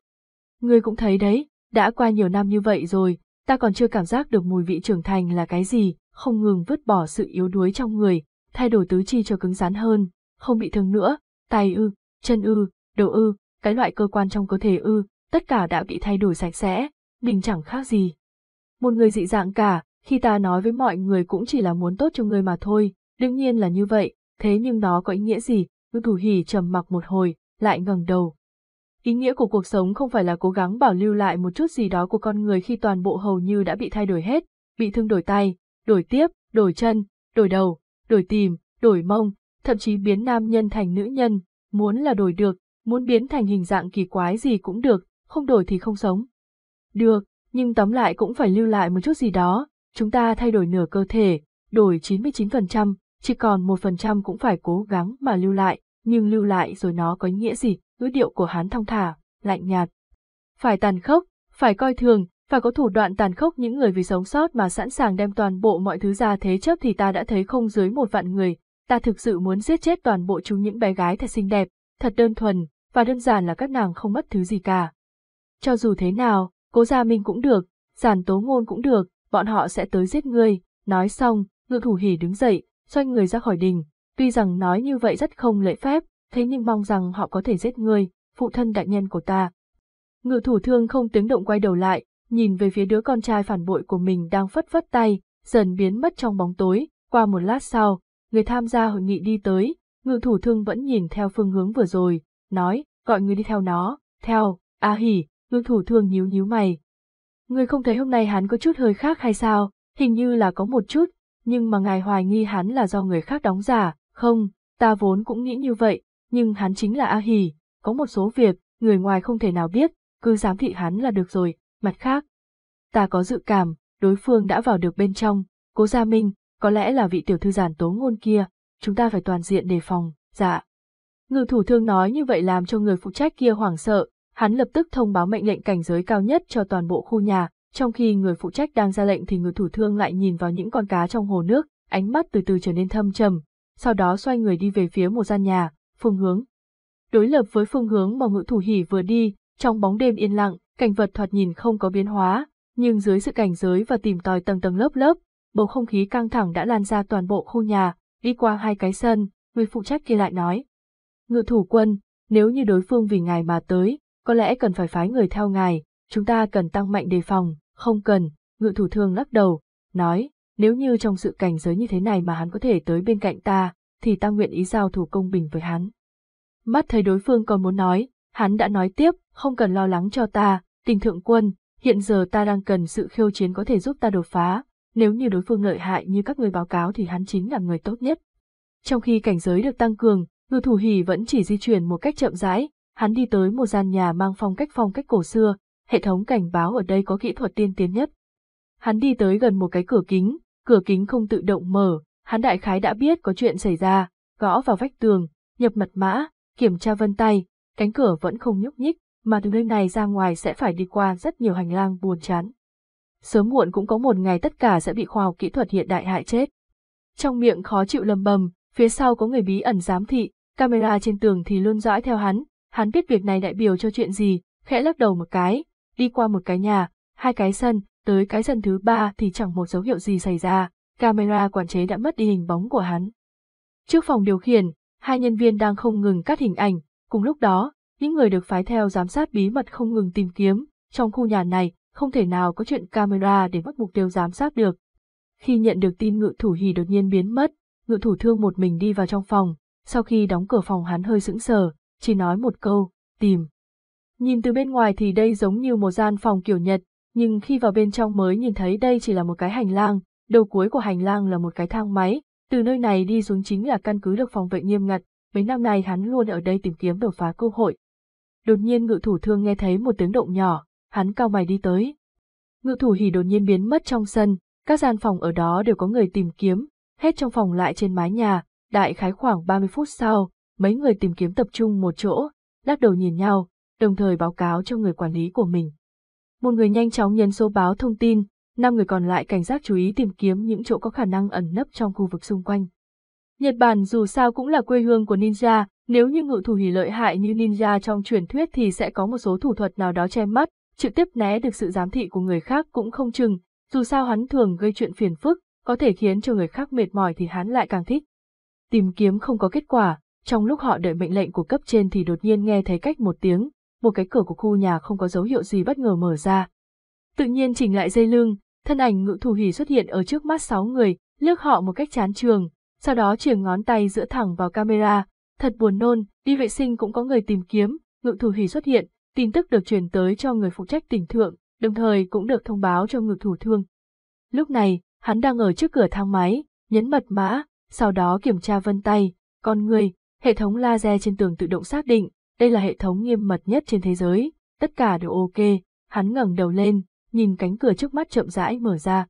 Ngươi cũng thấy đấy, đã qua nhiều năm như vậy rồi, ta còn chưa cảm giác được mùi vị trưởng thành là cái gì, không ngừng vứt bỏ sự yếu đuối trong người, thay đổi tứ chi cho cứng rắn hơn, không bị thương nữa, tay ư, chân ư, đầu ư, cái loại cơ quan trong cơ thể ư, tất cả đã bị thay đổi sạch sẽ, đình chẳng khác gì. Một người dị dạng cả, khi ta nói với mọi người cũng chỉ là muốn tốt cho người mà thôi, đương nhiên là như vậy, thế nhưng nó có ý nghĩa gì, ngư thủ hỉ trầm mặc một hồi, lại ngẩng đầu. Ý nghĩa của cuộc sống không phải là cố gắng bảo lưu lại một chút gì đó của con người khi toàn bộ hầu như đã bị thay đổi hết, bị thương đổi tay, đổi tiếp, đổi chân, đổi đầu, đổi tìm, đổi mông, thậm chí biến nam nhân thành nữ nhân, muốn là đổi được, muốn biến thành hình dạng kỳ quái gì cũng được, không đổi thì không sống. Được, nhưng tóm lại cũng phải lưu lại một chút gì đó, chúng ta thay đổi nửa cơ thể, đổi 99%, chỉ còn 1% cũng phải cố gắng mà lưu lại, nhưng lưu lại rồi nó có nghĩa gì, ngữ điệu của hắn thong thả, lạnh nhạt. Phải tàn khốc, phải coi thường, phải có thủ đoạn tàn khốc những người vì sống sót mà sẵn sàng đem toàn bộ mọi thứ ra thế chấp thì ta đã thấy không dưới một vạn người, ta thực sự muốn giết chết toàn bộ chúng những bé gái thật xinh đẹp, thật đơn thuần, và đơn giản là các nàng không mất thứ gì cả. Cho dù thế nào, cố gia minh cũng được, giản tố ngôn cũng được, bọn họ sẽ tới giết ngươi, nói xong, ngự thủ hỉ đứng dậy, xoay người ra khỏi đình, Tuy rằng nói như vậy rất không lễ phép, thế nhưng mong rằng họ có thể giết ngươi, phụ thân đại nhân của ta. Ngự thủ thương không tiếng động quay đầu lại, nhìn về phía đứa con trai phản bội của mình đang phất phất tay, dần biến mất trong bóng tối, qua một lát sau, người tham gia hội nghị đi tới, ngự thủ thương vẫn nhìn theo phương hướng vừa rồi, nói, gọi người đi theo nó, theo, a hỉ, ngự thủ thương nhíu nhíu mày. Người không thấy hôm nay hắn có chút hơi khác hay sao, hình như là có một chút, nhưng mà ngài hoài nghi hắn là do người khác đóng giả, không, ta vốn cũng nghĩ như vậy, nhưng hắn chính là A Hỉ, có một số việc, người ngoài không thể nào biết, cứ giám thị hắn là được rồi, mặt khác. Ta có dự cảm, đối phương đã vào được bên trong, cố gia minh, có lẽ là vị tiểu thư giản tố ngôn kia, chúng ta phải toàn diện đề phòng, dạ. Ngự thủ thương nói như vậy làm cho người phụ trách kia hoảng sợ, hắn lập tức thông báo mệnh lệnh cảnh giới cao nhất cho toàn bộ khu nhà, trong khi người phụ trách đang ra lệnh thì người thủ thương lại nhìn vào những con cá trong hồ nước, ánh mắt từ từ trở nên thâm trầm, sau đó xoay người đi về phía một gian nhà, phương hướng. Đối lập với phương hướng mà ngự thủ hỉ vừa đi, trong bóng đêm yên lặng, cảnh vật thoạt nhìn không có biến hóa, nhưng dưới sự cảnh giới và tìm tòi tầng tầng lớp lớp, bầu không khí căng thẳng đã lan ra toàn bộ khu nhà, đi qua hai cái sân, người phụ trách kia lại nói. Ngự thủ quân, nếu như đối phương vì ngài mà tới, có lẽ cần phải phái người theo ngài, chúng ta cần tăng mạnh đề phòng, không cần, ngự thủ thương lắc đầu, nói, nếu như trong sự cảnh giới như thế này mà hắn có thể tới bên cạnh ta, thì ta nguyện ý giao thủ công bình với hắn. Mắt thấy đối phương còn muốn nói, hắn đã nói tiếp, không cần lo lắng cho ta, tình thượng quân, hiện giờ ta đang cần sự khiêu chiến có thể giúp ta đột phá, nếu như đối phương lợi hại như các người báo cáo thì hắn chính là người tốt nhất. Trong khi cảnh giới được tăng cường, ngư thủ hỉ vẫn chỉ di chuyển một cách chậm rãi, hắn đi tới một gian nhà mang phong cách phong cách cổ xưa, hệ thống cảnh báo ở đây có kỹ thuật tiên tiến nhất. Hắn đi tới gần một cái cửa kính, cửa kính không tự động mở, hắn đại khái đã biết có chuyện xảy ra, gõ vào vách tường, nhập mật mã, kiểm tra vân tay, cánh cửa vẫn không nhúc nhích, mà từ nơi này ra ngoài sẽ phải đi qua rất nhiều hành lang buồn chán. Sớm muộn cũng có một ngày tất cả sẽ bị khoa học kỹ thuật hiện đại hại chết. Trong miệng khó chịu lầm bầm, phía sau có người bí ẩn giám thị, camera trên tường thì luôn dõi theo hắn, hắn biết việc này đại biểu cho chuyện gì, khẽ lắc đầu một cái, đi qua một cái nhà, hai cái sân, tới cái sân thứ ba thì chẳng một dấu hiệu gì xảy ra, camera quản chế đã mất đi hình bóng của hắn. Trước phòng điều khiển, hai nhân viên đang không ngừng cắt hình ảnh, cùng lúc đó, những người được phái theo giám sát bí mật không ngừng tìm kiếm, trong khu nhà này, không thể nào có chuyện camera để bắt mục tiêu giám sát được. Khi nhận được tin ngự thủ hỉ đột nhiên biến mất, ngự thủ thương một mình đi vào trong phòng, sau khi đóng cửa phòng hắn hơi sững sờ, chỉ nói một câu, tìm. Nhìn từ bên ngoài thì đây giống như một gian phòng kiểu Nhật, nhưng khi vào bên trong mới nhìn thấy đây chỉ là một cái hành lang, đầu cuối của hành lang là một cái thang máy, từ nơi này đi xuống chính là căn cứ được phòng vệ nghiêm ngặt, mấy năm nay hắn luôn ở đây tìm kiếm đột phá cơ hội. Đột nhiên ngự thủ thương nghe thấy một tiếng động nhỏ, hắn cao mày đi tới. Ngự thủ hỉ đột nhiên biến mất trong sân, các gian phòng ở đó đều có người tìm kiếm, hết trong phòng lại trên mái nhà, đại khái khoảng 30 phút sau, mấy người tìm kiếm tập trung một chỗ, lắc đầu nhìn nhau, đồng thời báo cáo cho người quản lý của mình. Một người nhanh chóng nhấn số báo thông tin, năm người còn lại cảnh giác chú ý tìm kiếm những chỗ có khả năng ẩn nấp trong khu vực xung quanh. Nhật Bản dù sao cũng là quê hương của ninja, nếu như ngự thủ hỉ lợi hại như ninja trong truyền thuyết thì sẽ có một số thủ thuật nào đó che mắt, trực tiếp né được sự giám thị của người khác cũng không chừng, dù sao hắn thường gây chuyện phiền phức, có thể khiến cho người khác mệt mỏi thì hắn lại càng thích. Tìm kiếm không có kết quả, trong lúc họ đợi mệnh lệnh của cấp trên thì đột nhiên nghe thấy cách một tiếng, một cái cửa của khu nhà không có dấu hiệu gì bất ngờ mở ra. Tự nhiên chỉnh lại dây lưng, thân ảnh ngự thủ hỉ xuất hiện ở trước mắt sáu người, lướt họ một cách chán trường, sau đó chìa ngón tay giữa thẳng vào camera, thật buồn nôn, đi vệ sinh cũng có người tìm kiếm, ngự thủ hỉ xuất hiện, tin tức được truyền tới cho người phụ trách tỉnh thượng, đồng thời cũng được thông báo cho ngự thủ thương. Lúc này, hắn đang ở trước cửa thang máy, nhấn mật mã, sau đó kiểm tra vân tay, con người, hệ thống laser trên tường tự động xác định, đây là hệ thống nghiêm mật nhất trên thế giới, tất cả đều ok, hắn ngẩng đầu lên, nhìn cánh cửa trước mắt chậm rãi mở ra.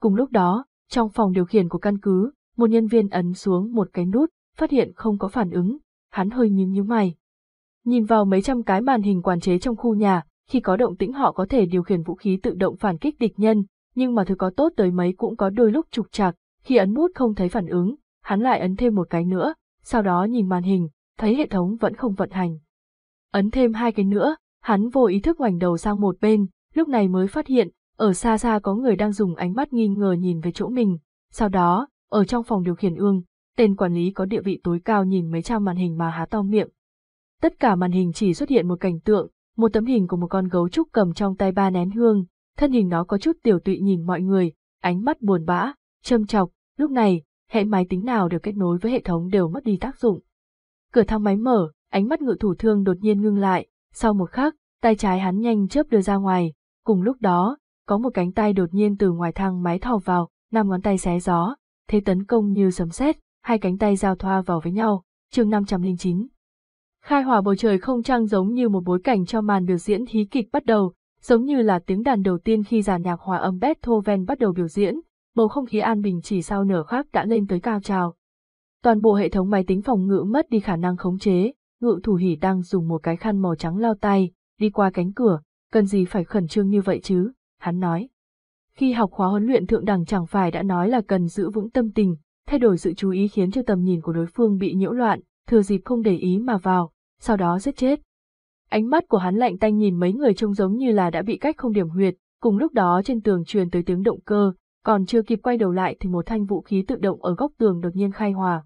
Cùng lúc đó, trong phòng điều khiển của căn cứ, một nhân viên ấn xuống một cái nút, phát hiện không có phản ứng, hắn hơi nhíu nhíu mày. Nhìn vào mấy trăm cái màn hình quản chế trong khu nhà, khi có động tĩnh họ có thể điều khiển vũ khí tự động phản kích địch nhân, nhưng mà thứ có tốt tới mấy cũng có đôi lúc trục trặc, khi ấn nút không thấy phản ứng, hắn lại ấn thêm một cái nữa, sau đó nhìn màn hình, thấy hệ thống vẫn không vận hành. Ấn thêm hai cái nữa, hắn vô ý thức ngoảnh đầu sang một bên, lúc này mới phát hiện, ở xa xa có người đang dùng ánh mắt nghi ngờ nhìn về chỗ mình. Sau đó, ở trong phòng điều khiển ương, tên quản lý có địa vị tối cao nhìn mấy trăm màn hình mà há to miệng. Tất cả màn hình chỉ xuất hiện một cảnh tượng, một tấm hình của một con gấu trúc cầm trong tay ba nén hương, thân hình nó có chút tiểu tụy nhìn mọi người, ánh mắt buồn bã, châm chọc, lúc này, hệ máy tính nào được kết nối với hệ thống đều mất đi tác dụng. Cửa thang máy mở, ánh mắt ngự thủ thương đột nhiên ngưng lại, sau một khắc, tay trái hắn nhanh chớp đưa ra ngoài, cùng lúc đó, có một cánh tay đột nhiên từ ngoài thang máy thò vào, năm ngón tay xé gió, thế tấn công như sấm sét, hai cánh tay giao thoa vào với nhau, chương 509. Khai hỏa bầu trời không trăng giống như một bối cảnh cho màn biểu diễn hí kịch bắt đầu, giống như là tiếng đàn đầu tiên khi giàn nhạc hòa âm Beethoven bắt đầu biểu diễn, bầu không khí an bình chỉ sau nửa khắc đã lên tới cao trào. Toàn bộ hệ thống máy tính phòng ngự mất đi khả năng khống chế, ngự thủ hỉ đang dùng một cái khăn màu trắng lao tay, đi qua cánh cửa, cần gì phải khẩn trương như vậy chứ, hắn nói. Khi học khóa huấn luyện thượng đẳng chẳng phải đã nói là cần giữ vững tâm tình, thay đổi sự chú ý khiến cho tầm nhìn của đối phương bị nhiễu loạn, thừa dịp không để ý mà vào, sau đó giết chết. Ánh mắt của hắn lạnh tanh nhìn mấy người trông giống như là đã bị cách không điểm huyệt, cùng lúc đó trên tường truyền tới tiếng động cơ, còn chưa kịp quay đầu lại thì một thanh vũ khí tự động ở góc tường đột nhiên khai hòa.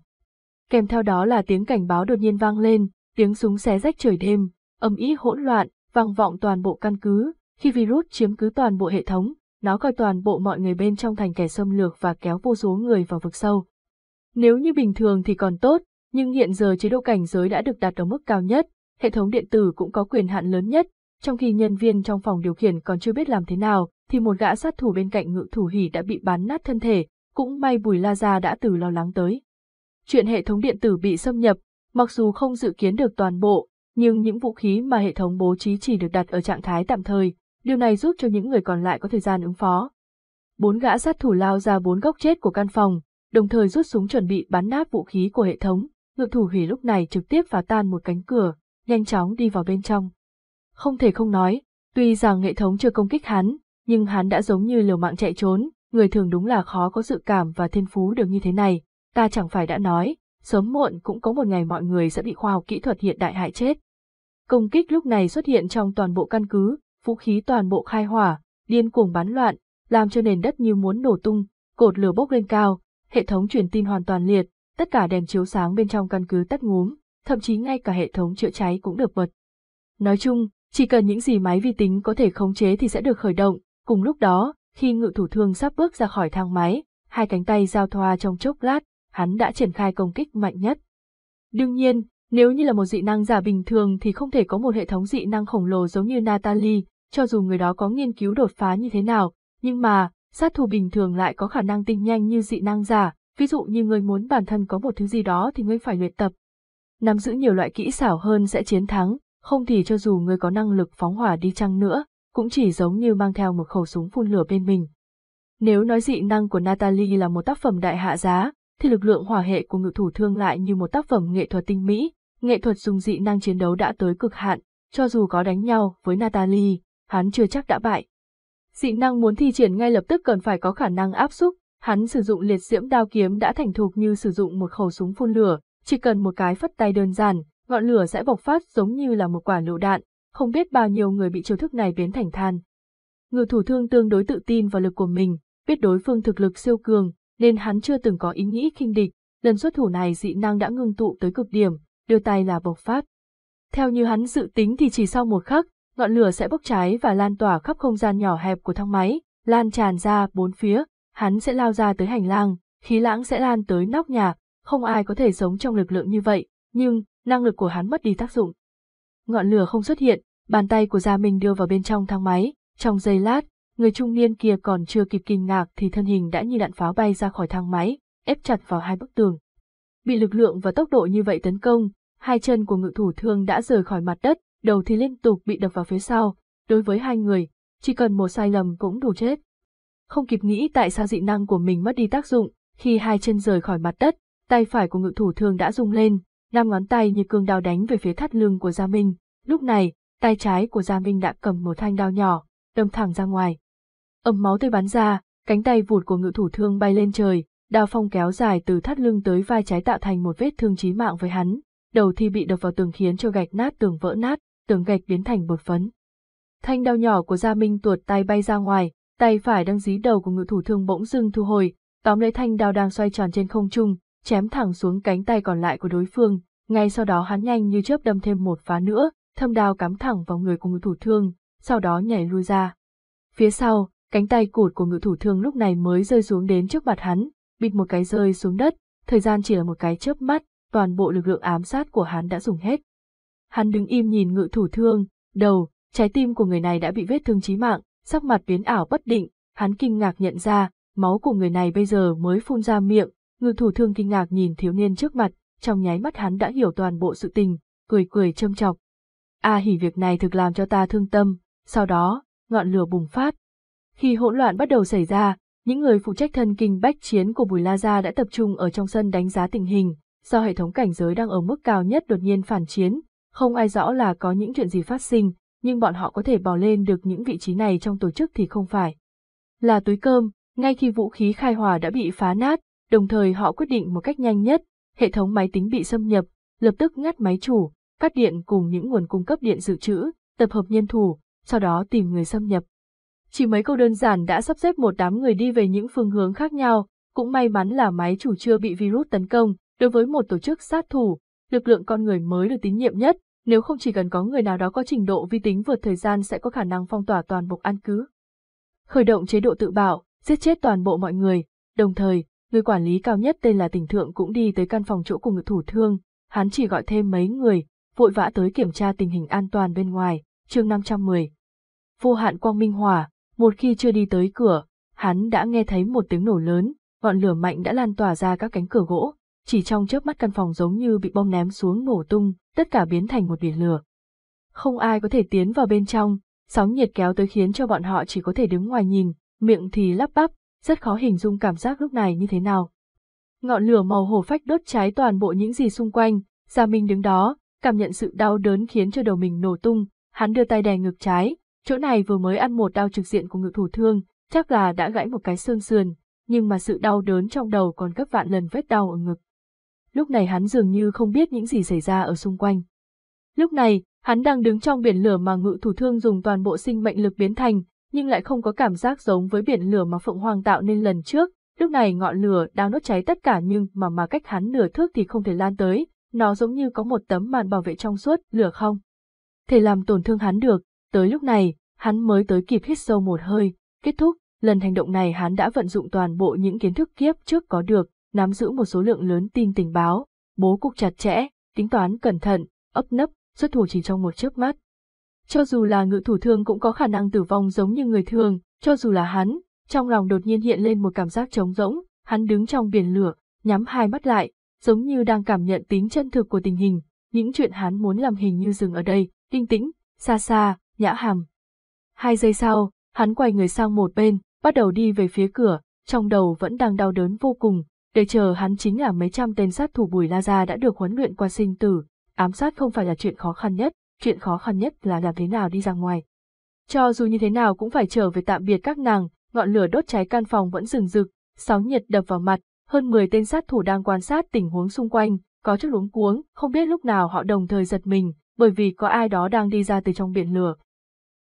Kèm theo đó là tiếng cảnh báo đột nhiên vang lên, tiếng súng xé rách trời đêm, âm ý hỗn loạn, vang vọng toàn bộ căn cứ, khi virus chiếm cứ toàn bộ hệ thống, nó coi toàn bộ mọi người bên trong thành kẻ xâm lược và kéo vô số người vào vực sâu. Nếu như bình thường thì còn tốt, nhưng hiện giờ chế độ cảnh giới đã được đặt ở mức cao nhất, hệ thống điện tử cũng có quyền hạn lớn nhất, trong khi nhân viên trong phòng điều khiển còn chưa biết làm thế nào, thì một gã sát thủ bên cạnh ngự thủ hỉ đã bị bắn nát thân thể, cũng may Bùi La Gia đã từ lo lắng tới. Chuyện hệ thống điện tử bị xâm nhập, mặc dù không dự kiến được toàn bộ, nhưng những vũ khí mà hệ thống bố trí chỉ được đặt ở trạng thái tạm thời, điều này giúp cho những người còn lại có thời gian ứng phó. Bốn gã sát thủ lao ra bốn góc chết của căn phòng, đồng thời rút súng chuẩn bị bắn nát vũ khí của hệ thống, ngự thủ hỉ lúc này trực tiếp phá tan một cánh cửa, nhanh chóng đi vào bên trong. Không thể không nói, tuy rằng hệ thống chưa công kích hắn, nhưng hắn đã giống như liều mạng chạy trốn, người thường đúng là khó có sự cảm và thiên phú được như thế này, ta chẳng phải đã nói, sớm muộn cũng có một ngày mọi người sẽ bị khoa học kỹ thuật hiện đại hại chết. Công kích lúc này xuất hiện trong toàn bộ căn cứ, vũ khí toàn bộ khai hỏa, điên cuồng bắn loạn, làm cho nền đất như muốn nổ tung, cột lửa bốc lên cao, hệ thống truyền tin hoàn toàn liệt, tất cả đèn chiếu sáng bên trong căn cứ tắt ngúm, thậm chí ngay cả hệ thống chữa cháy cũng được bật. Nói chung, chỉ cần những gì máy vi tính có thể khống chế thì sẽ được khởi động, cùng lúc đó, khi ngự thủ thương sắp bước ra khỏi thang máy, hai cánh tay giao thoa trong chốc lát, hắn đã triển khai công kích mạnh nhất. Đương nhiên, nếu như là một dị năng giả bình thường thì không thể có một hệ thống dị năng khổng lồ giống như Natalie, cho dù người đó có nghiên cứu đột phá như thế nào, nhưng mà, sát thủ bình thường lại có khả năng tinh nhanh như dị năng giả, ví dụ như người muốn bản thân có một thứ gì đó thì ngươi phải luyện tập. Nắm giữ nhiều loại kỹ xảo hơn sẽ chiến thắng, không thì cho dù người có năng lực phóng hỏa đi chăng nữa, cũng chỉ giống như mang theo một khẩu súng phun lửa bên mình. Nếu nói dị năng của Natalie là một tác phẩm đại hạ giá, thì lực lượng hỏa hệ của ngự thủ thương lại như một tác phẩm nghệ thuật tinh mỹ, nghệ thuật dùng dị năng chiến đấu đã tới cực hạn, cho dù có đánh nhau với Natalie, hắn chưa chắc đã bại. Dị năng muốn thi triển ngay lập tức cần phải có khả năng áp xúc, hắn sử dụng liệt diễm đao kiếm đã thành thục như sử dụng một khẩu súng phun lửa, chỉ cần một cái phất tay đơn giản, ngọn lửa sẽ bộc phát giống như là một quả lựu đạn, không biết bao nhiêu người bị chiêu thức này biến thành than. Ngự thủ thương tương đối tự tin vào lực của mình, biết đối phương thực lực siêu cường, nên hắn chưa từng có ý nghĩ khinh địch, lần xuất thủ này dị năng đã ngưng tụ tới cực điểm, đưa tay là bộc phát. Theo như hắn dự tính thì chỉ sau một khắc, ngọn lửa sẽ bốc cháy và lan tỏa khắp không gian nhỏ hẹp của thang máy, lan tràn ra bốn phía, hắn sẽ lao ra tới hành lang, khí lãng sẽ lan tới nóc nhà, không ai có thể sống trong lực lượng như vậy, nhưng, năng lực của hắn mất đi tác dụng. Ngọn lửa không xuất hiện, bàn tay của Gia Minh đưa vào bên trong thang máy, trong giây lát, người trung niên kia còn chưa kịp kinh ngạc thì thân hình đã như đạn pháo bay ra khỏi thang máy, ép chặt vào hai bức tường. Bị lực lượng và tốc độ như vậy tấn công, hai chân của ngự thủ thương đã rời khỏi mặt đất, đầu thì liên tục bị đập vào phía sau, đối với hai người, chỉ cần một sai lầm cũng đủ chết. Không kịp nghĩ tại sao dị năng của mình mất đi tác dụng, khi hai chân rời khỏi mặt đất, tay phải của ngự thủ thương đã rung lên, năm ngón tay như cương đao đánh về phía thắt lưng của Gia Minh. Lúc này, tay trái của Gia Minh đã cầm một thanh đao nhỏ, đâm thẳng ra ngoài. Ẩm máu tươi bắn ra, cánh tay vụt của ngự thủ thương bay lên trời, đao phong kéo dài từ thắt lưng tới vai trái tạo thành một vết thương chí mạng với hắn. Đầu thi bị đập vào tường khiến cho gạch nát tường vỡ nát, tường gạch biến thành bột phấn. Thanh đao nhỏ của Gia Minh tuột tay bay ra ngoài, tay phải đang dí đầu của ngự thủ thương bỗng dưng thu hồi, tóm lấy thanh đao đang xoay tròn trên không trung, chém thẳng xuống cánh tay còn lại của đối phương, ngay sau đó hắn nhanh như chớp đâm thêm một phá nữa, thâm đao cắm thẳng vào người của ngự thủ thương, sau đó nhảy lui ra. Phía sau, cánh tay cụt của ngự thủ thương lúc này mới rơi xuống đến trước mặt hắn, bịch một cái rơi xuống đất, thời gian chỉ là một cái chớp mắt, toàn bộ lực lượng ám sát của hắn đã dùng hết. Hắn đứng im nhìn ngự thủ thương, đầu, trái tim của người này đã bị vết thương chí mạng, sắc mặt biến ảo bất định, hắn kinh ngạc nhận ra, máu của người này bây giờ mới phun ra miệng, ngự thủ thương kinh ngạc nhìn thiếu niên trước mặt, trong nháy mắt hắn đã hiểu toàn bộ sự tình, cười cười châm chọc. A hỉ việc này thực làm cho ta thương tâm, sau đó, ngọn lửa bùng phát. Khi hỗn loạn bắt đầu xảy ra, những người phụ trách thân kinh bách chiến của Bùi La Gia đã tập trung ở trong sân đánh giá tình hình, do hệ thống cảnh giới đang ở mức cao nhất đột nhiên phản chiến, không ai rõ là có những chuyện gì phát sinh, nhưng bọn họ có thể bò lên được những vị trí này trong tổ chức thì không phải. Là túi cơm, ngay khi vũ khí khai hỏa đã bị phá nát, đồng thời họ quyết định một cách nhanh nhất, hệ thống máy tính bị xâm nhập, lập tức ngắt máy chủ, phát điện cùng những nguồn cung cấp điện dự trữ, tập hợp nhân thủ, sau đó tìm người xâm nhập. Chỉ mấy câu đơn giản đã sắp xếp một đám người đi về những phương hướng khác nhau, cũng may mắn là máy chủ chưa bị virus tấn công, đối với một tổ chức sát thủ, lực lượng con người mới được tín nhiệm nhất, nếu không chỉ cần có người nào đó có trình độ vi tính vượt thời gian sẽ có khả năng phong tỏa toàn bộ an cứ. Khởi động chế độ tự bảo, giết chết toàn bộ mọi người, đồng thời, người quản lý cao nhất tên là Tỉnh Thượng cũng đi tới căn phòng chỗ của người thủ thương, hắn chỉ gọi thêm mấy người, vội vã tới kiểm tra tình hình an toàn bên ngoài, chương 510. Vô hạn quang minh hỏa, một khi chưa đi tới cửa, hắn đã nghe thấy một tiếng nổ lớn, ngọn lửa mạnh đã lan tỏa ra các cánh cửa gỗ, chỉ trong chớp mắt căn phòng giống như bị bom ném xuống nổ tung, tất cả biến thành một biển lửa. Không ai có thể tiến vào bên trong, sóng nhiệt kéo tới khiến cho bọn họ chỉ có thể đứng ngoài nhìn, miệng thì lắp bắp, rất khó hình dung cảm giác lúc này như thế nào. Ngọn lửa màu hổ phách đốt cháy toàn bộ những gì xung quanh, Gia Minh đứng đó, cảm nhận sự đau đớn khiến cho đầu mình nổ tung, hắn đưa tay đè ngực trái, chỗ này vừa mới ăn một đao trực diện của ngự thủ thương, chắc là đã gãy một cái xương sườn, nhưng mà sự đau đớn trong đầu còn gấp vạn lần vết đau ở ngực. Lúc này hắn dường như không biết những gì xảy ra ở xung quanh. Lúc này, hắn đang đứng trong biển lửa mà ngự thủ thương dùng toàn bộ sinh mệnh lực biến thành, nhưng lại không có cảm giác giống với biển lửa mà Phượng Hoàng tạo nên lần trước. Lúc này ngọn lửa đang đốt cháy tất cả nhưng mà mà cách hắn nửa thước thì không thể lan tới, nó giống như có một tấm màn bảo vệ trong suốt, lửa không. Thể làm tổn thương hắn được, tới lúc này, hắn mới tới kịp hít sâu một hơi, kết thúc, lần hành động này hắn đã vận dụng toàn bộ những kiến thức kiếp trước có được, nắm giữ một số lượng lớn tin tình báo, bố cục chặt chẽ, tính toán cẩn thận, ấp nấp, xuất thủ chỉ trong một chớp mắt. Cho dù là ngự thủ thương cũng có khả năng tử vong giống như người thường, cho dù là hắn, trong lòng đột nhiên hiện lên một cảm giác trống rỗng, hắn đứng trong biển lửa, nhắm hai mắt lại, giống như đang cảm nhận tính chân thực của tình hình, những chuyện hắn muốn làm hình như dừng ở đây, tinh tĩnh, xa xa, nhã hàm. Hai giây sau, hắn quay người sang một bên, bắt đầu đi về phía cửa, trong đầu vẫn đang đau đớn vô cùng, để chờ hắn chính là mấy trăm tên sát thủ Bùi La Gia đã được huấn luyện qua sinh tử, ám sát không phải là chuyện khó khăn nhất, chuyện khó khăn nhất là làm thế nào đi ra ngoài. Cho dù như thế nào cũng phải trở về tạm biệt các nàng, ngọn lửa đốt cháy căn phòng vẫn rừng rực, sóng nhiệt đập vào mặt, hơn 10 tên sát thủ đang quan sát tình huống xung quanh, có chút luống cuống, không biết lúc nào họ đồng thời giật mình, bởi vì có ai đó đang đi ra từ trong biển lửa.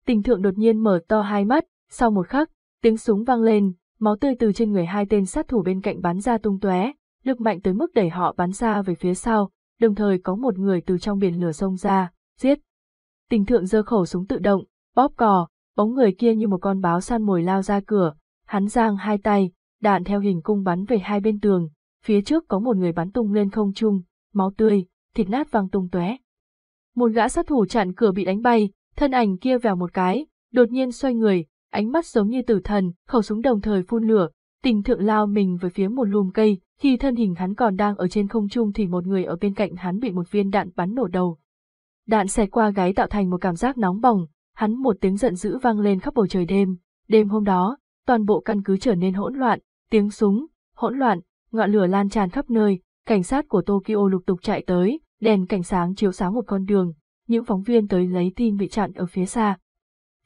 Tình thượng đột nhiên mở to hai mắt, sau một khắc, tiếng súng vang lên, máu tươi từ trên người hai tên sát thủ bên cạnh bắn ra tung tóe, lực mạnh tới mức đẩy họ bắn ra về phía sau, đồng thời có một người từ trong biển lửa xông ra, giết. Tình thượng giơ khẩu súng tự động, bóp cò, bóng người kia như một con báo săn mồi lao ra cửa, hắn giang hai tay, đạn theo hình cung bắn về hai bên tường, phía trước có một người bắn tung lên không trung, máu tươi, thịt nát văng tung tóe. Một gã sát thủ chặn cửa bị đánh bay, thân ảnh kia vèo một cái, đột nhiên xoay người, ánh mắt giống như tử thần, khẩu súng đồng thời phun lửa, tình thượng lao mình về phía một lùm cây, khi thân hình hắn còn đang ở trên không trung thì một người ở bên cạnh hắn bị một viên đạn bắn nổ đầu. Đạn xẹt qua gáy tạo thành một cảm giác nóng bỏng, hắn một tiếng giận dữ vang lên khắp bầu trời đêm. Đêm hôm đó, toàn bộ căn cứ trở nên hỗn loạn, tiếng súng, hỗn loạn, ngọn lửa lan tràn khắp nơi, cảnh sát của Tokyo lục tục chạy tới, đèn cảnh sáng chiếu sáng một con đường, những phóng viên tới lấy tin bị chặn ở phía xa.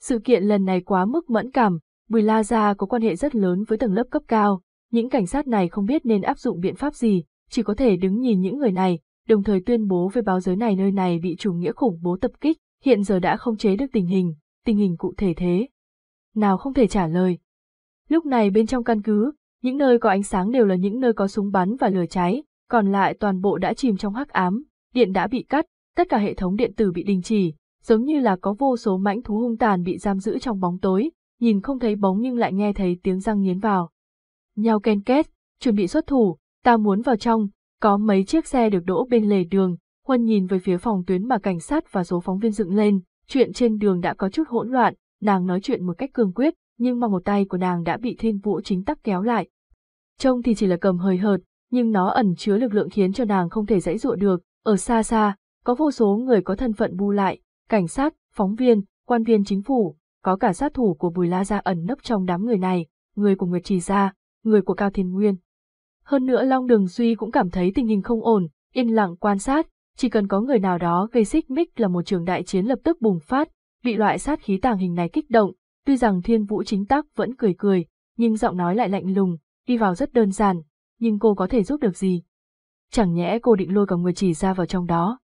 Sự kiện lần này quá mức mẫn cảm, Bùi La Gia có quan hệ rất lớn với tầng lớp cấp cao, những cảnh sát này không biết nên áp dụng biện pháp gì, chỉ có thể đứng nhìn những người này, đồng thời tuyên bố với báo giới này nơi này bị chủ nghĩa khủng bố tập kích, hiện giờ đã không chế được tình hình, tình hình cụ thể thế. Nào không thể trả lời. Lúc này bên trong căn cứ, những nơi có ánh sáng đều là những nơi có súng bắn và lửa cháy, còn lại toàn bộ đã chìm trong hắc ám, điện đã bị cắt, tất cả hệ thống điện tử bị đình chỉ, giống như là có vô số mãnh thú hung tàn bị giam giữ trong bóng tối, nhìn không thấy bóng nhưng lại nghe thấy tiếng răng nghiến vào. Nhao ken két, chuẩn bị xuất thủ, ta muốn vào trong, có mấy chiếc xe được đỗ bên lề đường, Huân nhìn về phía phòng tuyến mà cảnh sát và số phóng viên dựng lên, chuyện trên đường đã có chút hỗn loạn, nàng nói chuyện một cách cương quyết, nhưng mà một tay của nàng đã bị thiên vũ chính tắc kéo lại. Trông thì chỉ là cầm hơi hợt, nhưng nó ẩn chứa lực lượng khiến cho nàng không thể dãy dụa được, ở xa xa, có vô số người có thân phận bu lại, cảnh sát, phóng viên, quan viên chính phủ, có cả sát thủ của Bùi La Gia ẩn nấp trong đám người này, người của Nguyệt Trì Gia, người của Cao Thiên Nguyên. Hơn nữa Long Đường Duy cũng cảm thấy tình hình không ổn, yên lặng quan sát, chỉ cần có người nào đó gây xích mích là một trường đại chiến lập tức bùng phát, bị loại sát khí tàng hình này kích động, tuy rằng Thiên Vũ chính tác vẫn cười cười, nhưng giọng nói lại lạnh lùng, đi vào rất đơn giản, nhưng cô có thể giúp được gì? Chẳng nhẽ cô định lôi cả người chỉ ra vào trong đó.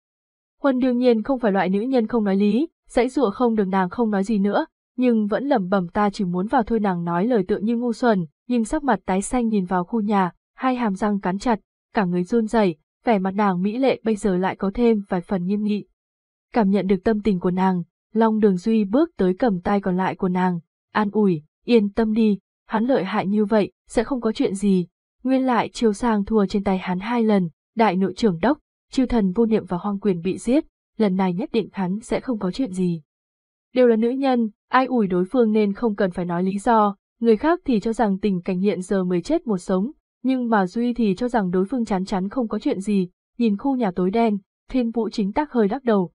Huân đương nhiên không phải loại nữ nhân không nói lý, dãy dụa không được nàng không nói gì nữa, nhưng vẫn lẩm bẩm ta chỉ muốn vào thôi nàng nói lời tựa như ngu xuẩn, nhưng sắc mặt tái xanh nhìn vào khu nhà, hai hàm răng cắn chặt, cả người run rẩy, vẻ mặt nàng mỹ lệ bây giờ lại có thêm vài phần nghiêm nghị. Cảm nhận được tâm tình của nàng, Long Đường Duy bước tới cầm tay còn lại của nàng, an ủi, yên tâm đi, hắn lợi hại như vậy, sẽ không có chuyện gì. Nguyên lại chiêu sang thua trên tay hắn hai lần, đại nội trưởng đốc, chư thần vô niệm và hoang quyền bị giết, lần này nhất định hắn sẽ không có chuyện gì. Đều là nữ nhân, ai ủi đối phương nên không cần phải nói lý do, người khác thì cho rằng tình cảnh hiện giờ mới chết một sống, nhưng mà Duy thì cho rằng đối phương chán chắn không có chuyện gì, nhìn khu nhà tối đen, thiên vũ chính tác hơi đắc đầu.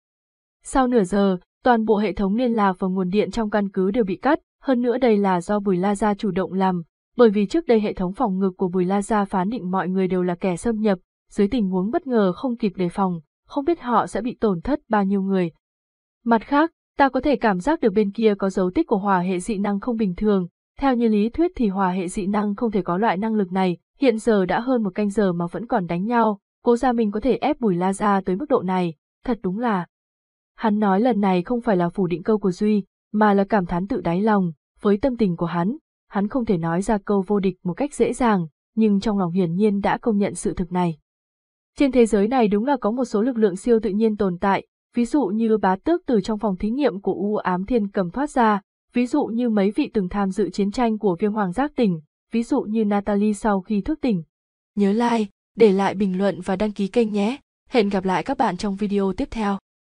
Sau nửa giờ, toàn bộ hệ thống liên lạc và nguồn điện trong căn cứ đều bị cắt, hơn nữa đây là do Bùi La Gia chủ động làm, bởi vì trước đây hệ thống phòng ngự của Bùi La Gia phán định mọi người đều là kẻ xâm nhập, dưới tình huống bất ngờ không kịp đề phòng, không biết họ sẽ bị tổn thất bao nhiêu người. Mặt khác, ta có thể cảm giác được bên kia có dấu tích của hỏa hệ dị năng không bình thường, theo như lý thuyết thì hỏa hệ dị năng không thể có loại năng lực này, hiện giờ đã hơn một canh giờ mà vẫn còn đánh nhau, cố gia mình có thể ép Bùi La Gia tới mức độ này, thật đúng là. Hắn nói lần này không phải là phủ định câu của Duy, mà là cảm thán tự đáy lòng, với tâm tình của hắn, hắn không thể nói ra câu vô địch một cách dễ dàng, nhưng trong lòng hiển nhiên đã công nhận sự thực này. Trên thế giới này đúng là có một số lực lượng siêu tự nhiên tồn tại, ví dụ như bá tước từ trong phòng thí nghiệm của U ám thiên cầm thoát ra, ví dụ như mấy vị từng tham dự chiến tranh của viêm hoàng giác tỉnh, ví dụ như Natalie sau khi thức tỉnh. Nhớ like, để lại bình luận và đăng ký kênh nhé. Hẹn gặp lại các bạn trong video tiếp theo.